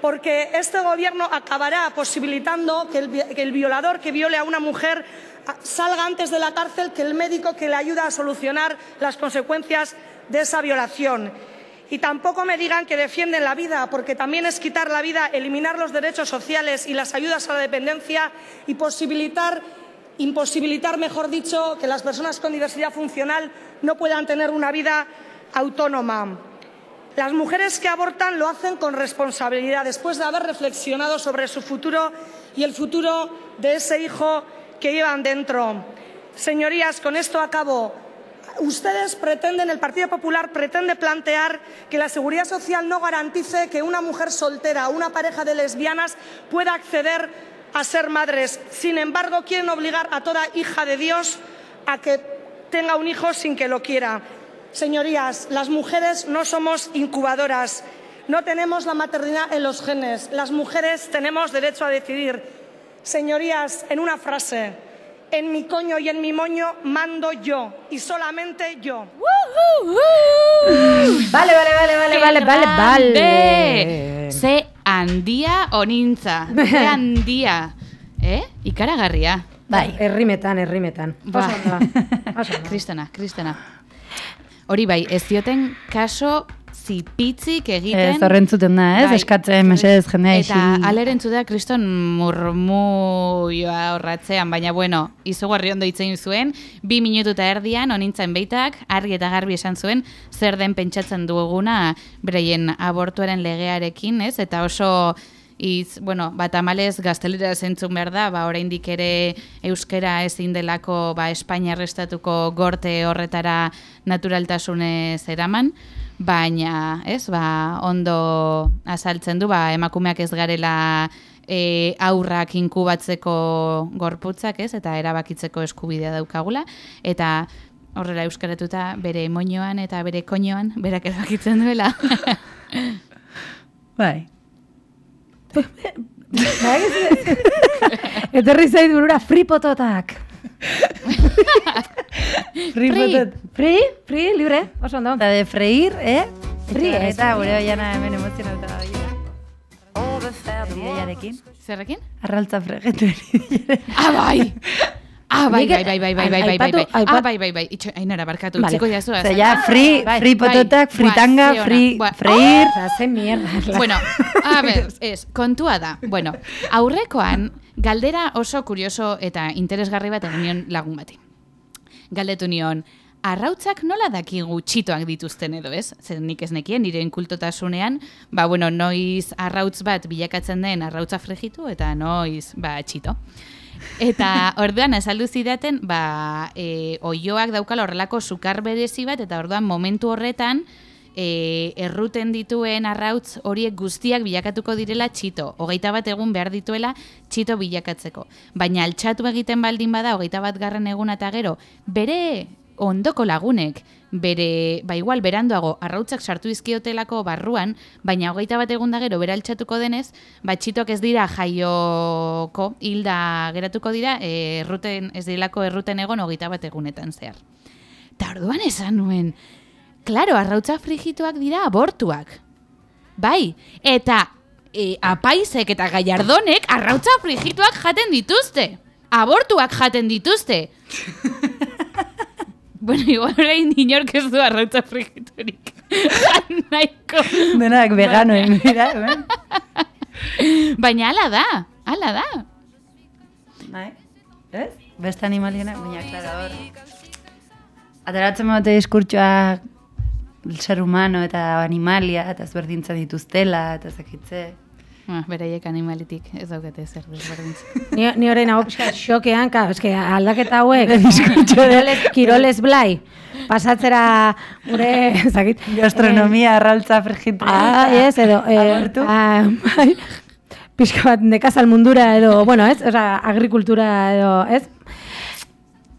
F: porque este gobierno acabará posibilitando que el, violador que viole a una mujer ah, salga antes de la cárcel que el médico que le ayuda a solucionar las consecuencias de esa violación. Y tampoco me digan que defienden la vida, porque también es quitar la vida, eliminar los derechos sociales y las ayudas a la dependencia y posibilitar, imposibilitar, mejor dicho, que las personas con diversidad funcional no puedan tener una vida autónoma. Las mujeres que abortan lo hacen con responsabilidad, después de haber reflexionado sobre su futuro y el futuro de ese hijo que llevan dentro. Señorías, con esto acabo. Ustedes pretenden, el Partido Popular pretende plantear que la seguridad social no garantice que una mujer soltera o una pareja de lesbianas pueda acceder a ser madres. Sin embargo, quieren obligar a toda hija de Dios a que tenga un hijo sin que lo quiera. Señorías, las mujeres no somos incubadoras, no tenemos la maternidad en los genes, las mujeres tenemos derecho a decidir. Señorías, en una frase, en mi coño y en mi moño mando yo y solamente yo.
B: Vale, vale, vale, vale, vale, vale,
A: Grande!
B: vale.
A: Ze handia onintza. Ze handia. [laughs] Eh? Ikaragarria.
C: Bai.
B: Errimetan, errimetan.
A: Ba.
B: Oso ondo, oso ondo.
A: Hori bai, ez dioten kaso zipitzik egiten.
C: Ez horrentzuten da, ez?
A: Bai.
C: Eskatzen, mesedez, jendea
A: Eta
C: isi.
A: alerentzu da kriston murmuioa horratzean, baina bueno, izugarri ondo itzein zuen, bi minutu eta erdian, onintzen beitak, argi eta garbi esan zuen, zer den pentsatzen duguna bereien abortuaren legearekin, ez? Eta oso Iz, bueno, bat amalez gaztelera zentzun behar da, ba, oraindik ere euskera ezin delako ba, Espainia estatuko gorte horretara naturaltasunez eraman, baina, ez, ba, ondo azaltzen du, ba, emakumeak ez garela e, aurrak inkubatzeko gorputzak, ez, eta erabakitzeko eskubidea daukagula, eta horrela euskaratuta bere moñoan eta bere koñoan berak erabakitzen duela. [laughs]
C: Bai. [laughs] [laughs]
B: Etorri zait burura free pototak. Free
A: Free.
B: Free? Free, libre, oso ondo.
C: Eta de freír, eh?
B: Free,
C: Eta-. Eta gure oiana hemen emozionauta da.
A: Zerrekin?
C: Arraltza fregetu. [laughs]
A: Ah, bai! Ah, bai,
B: Nik-
A: bai, bai, bai, bai, bai, bai, bai,
B: aipatu-
A: bai. Ah,
B: aipat-
A: bai, bai, bai. Itxo, ainara, barkatu,
B: Vale.
A: txiko jazu.
C: Zer, ja, free, free pototak, fritanga, free, freír.
B: Osa, ze mierda. [laughs]
A: Bueno, a ber, ez, kontua da. Bueno, aurrekoan, galdera oso kurioso eta interesgarri bat egin nion lagun bati. Galdetu nion, arrautzak nola dakigu txitoak dituzten edo, ez? Zer nik ez nekien, nire inkultotasunean, ba, bueno, noiz arrautz bat bilakatzen den arrautza fregitu, eta noiz, ba, txito. Eta orduan azaldu zidaten, ba, e, oioak daukala horrelako sukar berezi bat, eta orduan momentu horretan, e, erruten dituen arrautz horiek guztiak bilakatuko direla txito. Hogeita bat egun behar dituela txito bilakatzeko. Baina altxatu egiten baldin bada, hogeita bat garren eguna eta gero, bere ondoko lagunek, bere, ba igual, beranduago, arrautzak sartu izkiotelako barruan, baina hogeita bat egun da gero, bera altxatuko denez, ba txitok ez dira jaioko, hilda geratuko dira, erruten, ez direlako erruten egon hogeita bat egunetan zehar. Eta orduan esan nuen, Claro, arrautza frigituak dira abortuak. Bai, eta e, apaisek eta gaiardonek arrautza frigituak jaten dituzte. Abortuak jaten dituzte. [laughs] bueno, igual orain inork ez du arrautza frigiturik. Naiko.
C: Denak veganoen, mira, eh?
A: Baina ala da, ala da.
C: Bai, ez? Beste animalienak, baina, klaro, hor. Ateratzen mote diskurtsoa ser humano eta animalia, eta ezberdintzen dituztela, eta zekitze.
A: Ah, beraiek animalitik ez daukate zer desberdintzen. [laughs]
B: Ni, ni orain hau [laughs] pixka xokean, ka, eske aldaketa hauek, [laughs] kiroles, kiroles blai, pasatzera gure, zakit,
C: Gastronomia, arraltza, frigitu.
B: Ah, ez, edo, eh,
C: Abortu.
B: ah, bai, pixka bat nekazal mundura edo, bueno, ez, Osa, agrikultura edo, ez,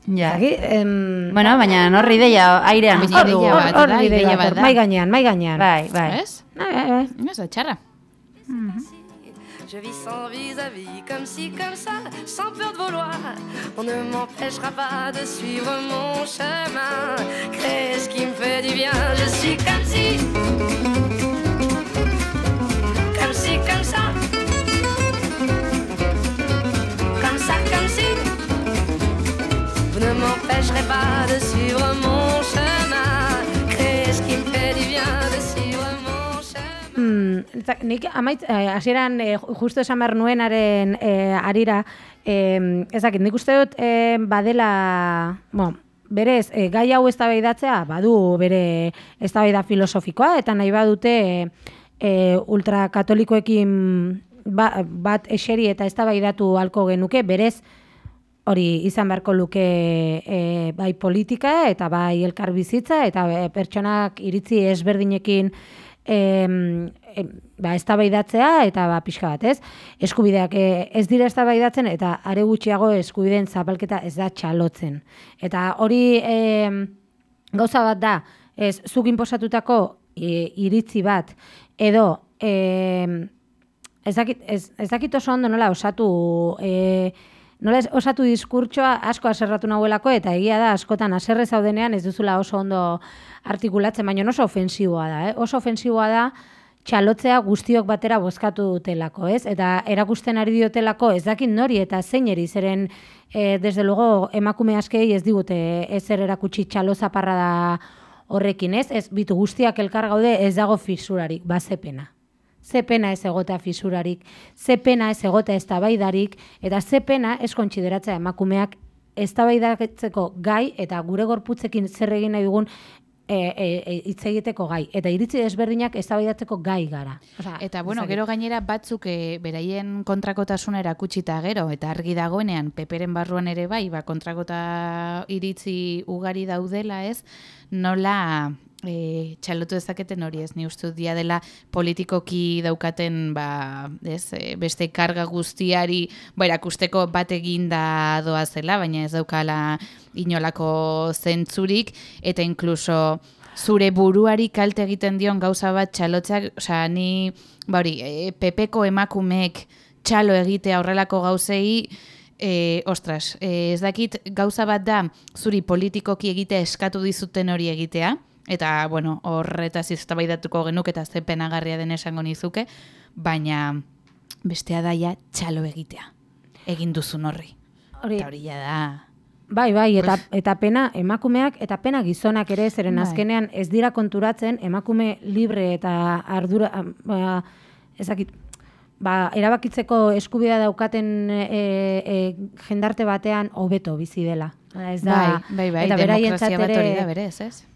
C: Ja.
B: Zaki, em,
C: Bueno, baina horri ideia airean
A: Hor-
C: bizi
A: ideia bat
B: ideia bat. Mai gainean, mai gainean.
C: Bai, bai.
A: Ez?
B: Bai, bai, bai.
A: Ez txarra.
H: Je vis sans vis-à-vis, comme ci, comme ça, sans peur de vouloir. On ne m'empêchera pas de suivre mon chemin. Créer ce qui me fait du bien, je suis comme si. Comme si, comme ça. Comme ça, comme si. Vous ne m'empêcherez pas de suivre mon chemin. Créer ce qui me fait du bien.
B: Hmm, nik amaitz, eh, hasieran eh, justo esan behar nuenaren eh, arira, eh, ezakit, nik uste dut eh, badela, bueno, berez, eh, gai hau eztabaidatzea badu bere eztabaida filosofikoa, eta nahi badute eh, eh, ultrakatolikoekin ba, bat eseri eta eztabaidatu halko genuke, berez, hori izan beharko luke e, bai politika eta bai elkarbizitza eta e, pertsonak iritzi ezberdinekin em, em, ba, eztabaidatzea eta ba, pixka bat, ez? Eskubideak e, ez dira eztabaidatzen eta are gutxiago eskubideen zapalketa ez da txalotzen. Eta hori em, gauza bat da, ez zuk inposatutako e, iritzi bat edo em, ez dakit, ez, ez dakit oso ondo nola osatu e, nola osatu diskurtsoa asko aserratu nahuelako eta egia da askotan aserre zaudenean ez duzula oso ondo artikulatzen, baina oso ofensiboa da, eh? oso ofensiboa da txalotzea guztiok batera bozkatu dutelako, ez? Eta erakusten ari diotelako ez dakit nori eta zeineri zeren e, desde luego emakume askei ez digute ezer erakutsi txalo zaparra da horrekin, ez? Ez bitu guztiak elkar gaude ez dago fisurarik, ba ze pena. Ez egotea fisurarik, ze pena ez egotea eztabaidarik eta ze pena ez kontsideratzea emakumeak eztabaidatzeko gai eta gure gorputzekin zer egin nahi dugun e, e, e, hitz egiteko gai. Eta iritzi desberdinak eztabaidatzeko gai gara. Osea,
A: Eta, bueno,
B: ez dakit.
A: gero gainera batzuk e, beraien kontrakotasuna erakutsita gero, eta argi dagoenean, peperen barruan ere bai, ba, kontrakota iritzi ugari daudela, ez, nola e, txalotu dezaketen hori ez, ni uste dia dela politikoki daukaten, ba, ez, e, beste karga guztiari, ba, erakusteko bat eginda doa zela, baina ez daukala inolako zentzurik, eta inkluso zure buruari kalte egiten dion gauza bat txalotzak, osea, ni, ba hori, e, pepeko emakumeek txalo egitea horrelako gauzei, e, ostras, e, ez dakit gauza bat da zuri politikoki egitea eskatu dizuten hori egitea, eta, bueno, horretaz iztabaidatuko genuk eta ze penagarria den esango nizuke, baina bestea daia txalo egitea, egin duzun horri.
B: Hori,
A: Eta hori da...
B: Bai, bai, eta, eta pena emakumeak eta pena gizonak ere, zeren
A: Bai.
B: azkenean ez dira konturatzen emakume libre eta ardura, ba, ezakit, ba, erabakitzeko eskubidea daukaten e, e, jendarte batean hobeto bizi dela. Ez da,
A: bai, bai, bai,
B: eta beraientzat
A: demokrazia bat hori da,
B: ere,
A: berez, ez?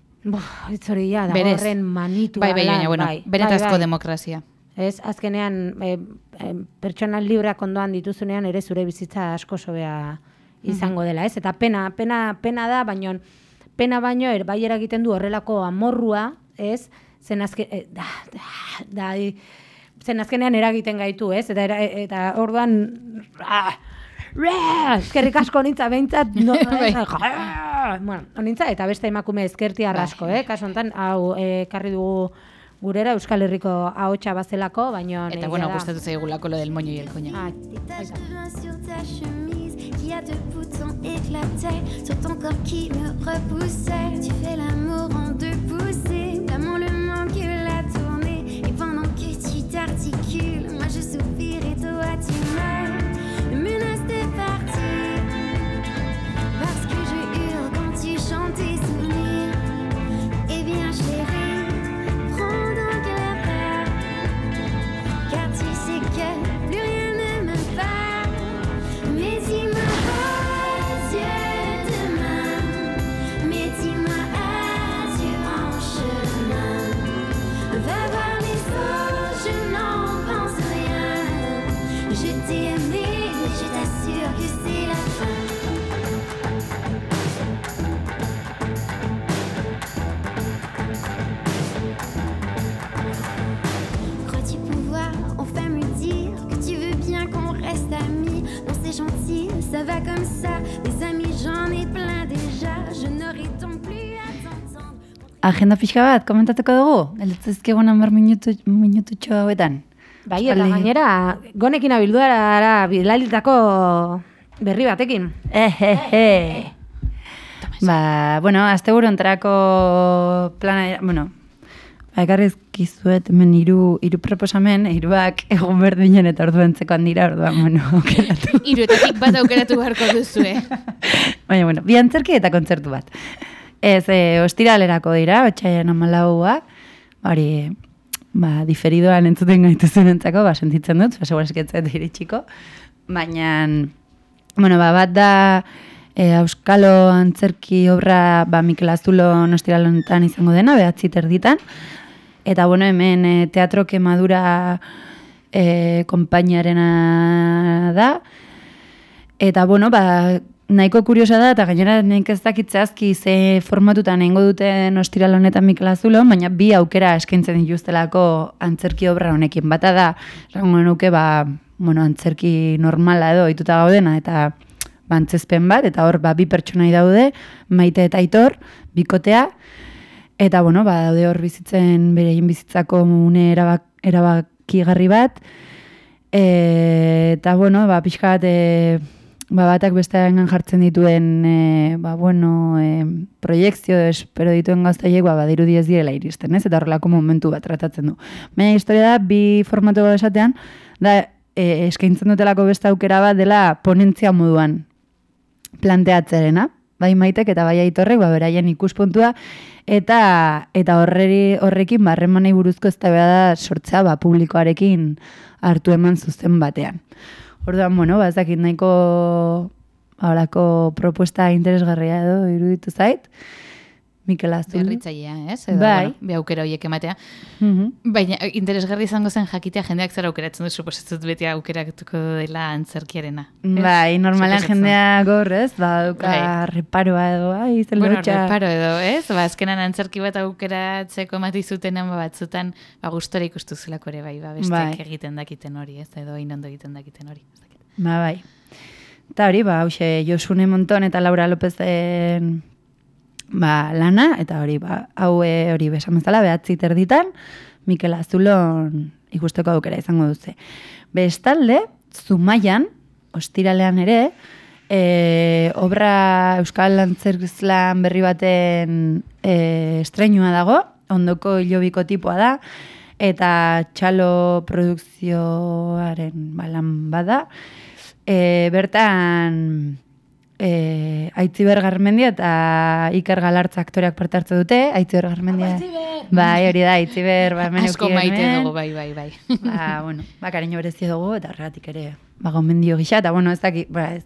B: Hori ja, da
A: Berez.
B: horren manitua.
A: Bai, bai, baina, bueno,
B: bai,
A: benetazko
B: bai, bai.
A: demokrazia.
B: Ez, azkenean, e, e, pertsonal libreak ondoan dituzunean ere zure bizitza asko sobea izango dela, ez? Eta pena, pena, pena da, baino, pena baino, er, bai eragiten du horrelako amorrua, ez? Zen azke, e, da, da, da, zen azkenean eragiten gaitu, ez? Eta, era- eta orduan, ah! Eskerrik asko nintza behintzat, no, [laughs]
A: Bai.
B: Bueno, nintza, eta beste emakume ezkerti arrasko, eh? Kasu honetan, hau, eh, karri dugu gurera Euskal Herriko ahotsa bazelako, baino...
A: Eta, bueno, gustatu zaigulako lo del moño y el coño.
B: Ah,
D: qui a deux boutons éclatés sur ton corps qui me repoussait. Tu fais l'amour en deux poussées, l'amant le manque la tournée. Et pendant que tu t'articules, moi je soupire et toi tu meurs. Me menace de partir ça va comme ça Des amis j'en ai plein déjà Je n'aurai donc plus à t'entendre
C: Agenda pixka bat, komentatuko dugu? Eltzizkigun hamar minutu, minututxo hauetan.
B: Bai, eta
C: Aspaldi-
B: gainera, gonekin abilduara bilalitako berri batekin.
C: Ehehe. Ba, bueno, azte buru entrako plana, bueno, ekarrizkizuet hemen hiru hiru proposamen, hiruak egun berdinen eta ordu entzekoan dira, orduan, bueno, [laughs] aukeratu.
A: Iruetatik bat aukeratu beharko duzue. [laughs]
C: Baina, bueno, bi antzerki eta kontzertu bat. Ez, e, ostiralerako dira, otxaian amalauak, hori, ba, diferidoan entzuten gaituzun entzako, ba, sentitzen dut, ba, segura esketzet iritsiko. Baina, bueno, ba, bat da, e, Euskalo antzerki obra, ba, Mikel Azulo ostiralonetan izango dena, behatzi terditan. Eta, bueno, hemen e, Teatro Kemadura e, konpainiarena da, Eta, bueno, ba, nahiko kuriosa da, eta gainera nik ez dakit zehazki ze formatutan egingo duten ostiral honetan Mikel Azulo, baina bi aukera eskaintzen dituztelako antzerki obra honekin. Bata da, rango nuke, ba, bueno, antzerki normala edo ituta gaudena, eta ba, antzezpen bat, eta hor ba, bi pertsonai daude, maite eta aitor, bikotea, eta, bueno, ba, daude hor bizitzen, berein bizitzako une erabak, erabakigarri bat, E, eta, bueno, ba, pixka bat, e, ba, batak bestearengan jartzen dituen, e, ba, bueno, e, proiektzio espero dituen gaztaiek, ba, badirudi ez direla iristen, ez? Eta horrelako momentu bat tratatzen du. Baina historia da, bi formatu esatean, da, e, eskaintzen dutelako beste aukera bat dela ponentzia moduan planteatzerena, bai maitek eta bai aitorrek, ba, beraien ikuspuntua, eta eta horreri horrekin barremanei buruzko eztabaida sortzea ba publikoarekin hartu eman zuzen batean. Orduan, bueno, ba ez dakit nahiko horako propuesta interesgarria edo iruditu zait. Mikel Azul.
A: Berritzailea, ez? Edo,
C: Bai.
A: bueno, bi aukera horiek ematea.
C: Mhm.
A: Baina, eh, interesgarri izango zen jakitea jendeak zer aukeratzen du, suposatzen beti aukeratuko dela antzerkiarena. ez?
C: Bai, normalan jendea gorr, ez? Ba, duka
A: Bai.
C: reparoa edo, ai, zel
A: Bueno,
C: lotxa.
A: reparo edo, ez? Ba, azkenan antzerki bat aukeratzeko emati zutenan, ba, batzutan, ba, gustora ikustu zelako ere, bai, ba, besteak
C: Bai.
A: egiten dakiten hori, ez? Edo inondo egiten dakiten hori.
C: Ba, bai. Eta hori, ba, hause, Josune Monton eta Laura Lopezen ba, lana, eta hori, ba, hau hori besan bezala, behatzi terditan, Mikel Azulon ikusteko aukera izango duze. Bestalde, Zumaian, ostiralean ere, e, obra Euskal Antzerkizlan berri baten e, estrenua dago, ondoko hilobiko tipoa da, eta txalo produkzioaren balan bada. E, bertan e, Aitziber Garmendia eta Iker Galartza aktoreak parte hartze dute, Aitziber Garmendia. Bai, hori da, Aitziber, ba, hemen
A: Asko maite
C: hemen.
A: dugu, bai, bai, bai.
C: Ba, bueno, ba, kariño berezi dugu, eta horregatik ere, ba, gomendio gisa, eta bueno, ez daki, ba, ez,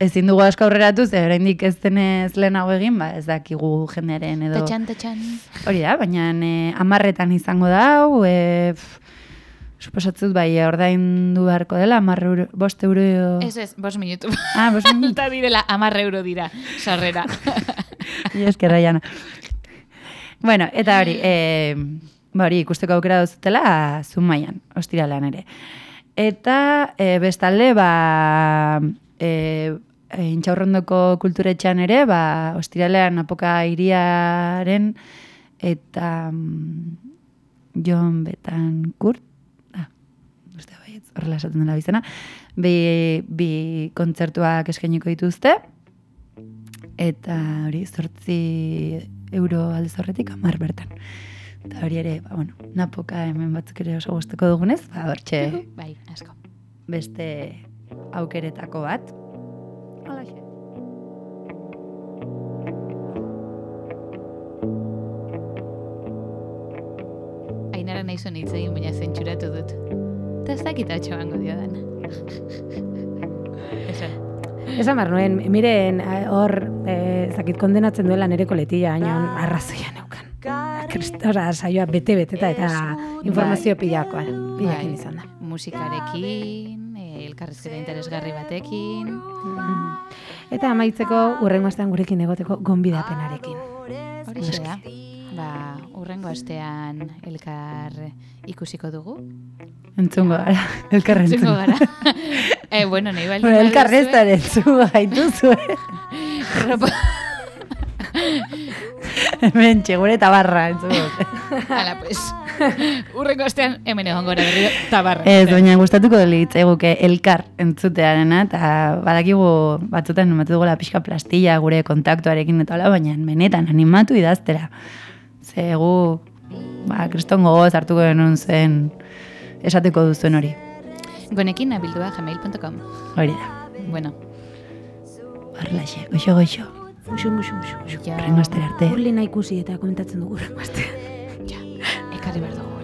C: ezin dugu asko aurreratu, ze oraindik ez denez lehenago egin, ba, ez dakigu jendearen edo...
A: Tatxan, tatxan.
C: Hori da, baina e, amarretan izango da, hau, e, pf, suposatzut bai, ordaindu beharko dela, amarre euro, bost euro...
A: Ez ez, bos minutu.
C: Ah, bost [laughs] minutu.
A: Eta direla, amarre euro dira, sarrera. [laughs]
C: Ni eskerra jana. Bueno, eta hori, e, ba hori ikusteko aukera duzutela zumaian, ostiralean ere. Eta e, bestalde, ba, e, e, intxaurrondoko kulturetxean ere, ba, ostiralean apoka iriaren eta mm, Jon Betan Kurt, ah, uste bai, horrela esaten dela bizena, bi, bi kontzertuak eskainiko dituzte, eta hori zortzi euro aldez horretik amar bertan. Eta hori ere, ba, bueno, napoka hemen batzuk ere oso guzteko dugunez, ba, hortxe
A: bai, asko.
C: beste aukeretako bat. Halaxe.
A: Ainara nahi zuen hitz egin, baina zentsuratu dut. Eta ez dakit atxo bango dio dan. [laughs] Esan.
B: Behar nuen, miren, hor, eh, ez dakit kondenatzen duela nere koletilla, baina arrazoia neukan. Kristora, saioa bete-beteta eta informazio pilakoa, pilakin
A: Bai,
B: izan da.
A: Musikarekin, eh, elkarrizketa interesgarri batekin.
B: Eta amaitzeko, urrengo astean gurekin egoteko gonbidapenarekin.
A: Hori da. Urrengo astean elkar ikusiko dugu.
C: Entzungo gara, [laughs] elkarren
A: Entzungo gara. [laughs] eh, bueno, nahi baldin
C: Bueno,
A: baduzue-
C: elkarreztan entzungo gaituzu? [laughs]
A: Ropa-
C: Hemen txegure eta barra entzungo.
A: Hala, pues. Urrengo astean hemen egon gora berriro tabarra.
C: Ez, baina gustatuko litzaiguke elkar entzutearena, eta badakigu batzutan ematu dugula pixka plastilla gure kontaktuarekin eta hola, baina benetan animatu idaztera. Ze gu, ba, kriston gogoz hartuko genuen zen esateko duzuen hori.
A: Gonekin abildua gmail.com.
C: Hori da.
A: Bueno,
C: Horrelaxe, goxo, goxo.
B: Muxu, muxu, muxu, muxu.
A: ja,
C: Rengo arte.
B: Urlina ikusi eta komentatzen dugu urrengo astean.
A: ekarri behar dugu.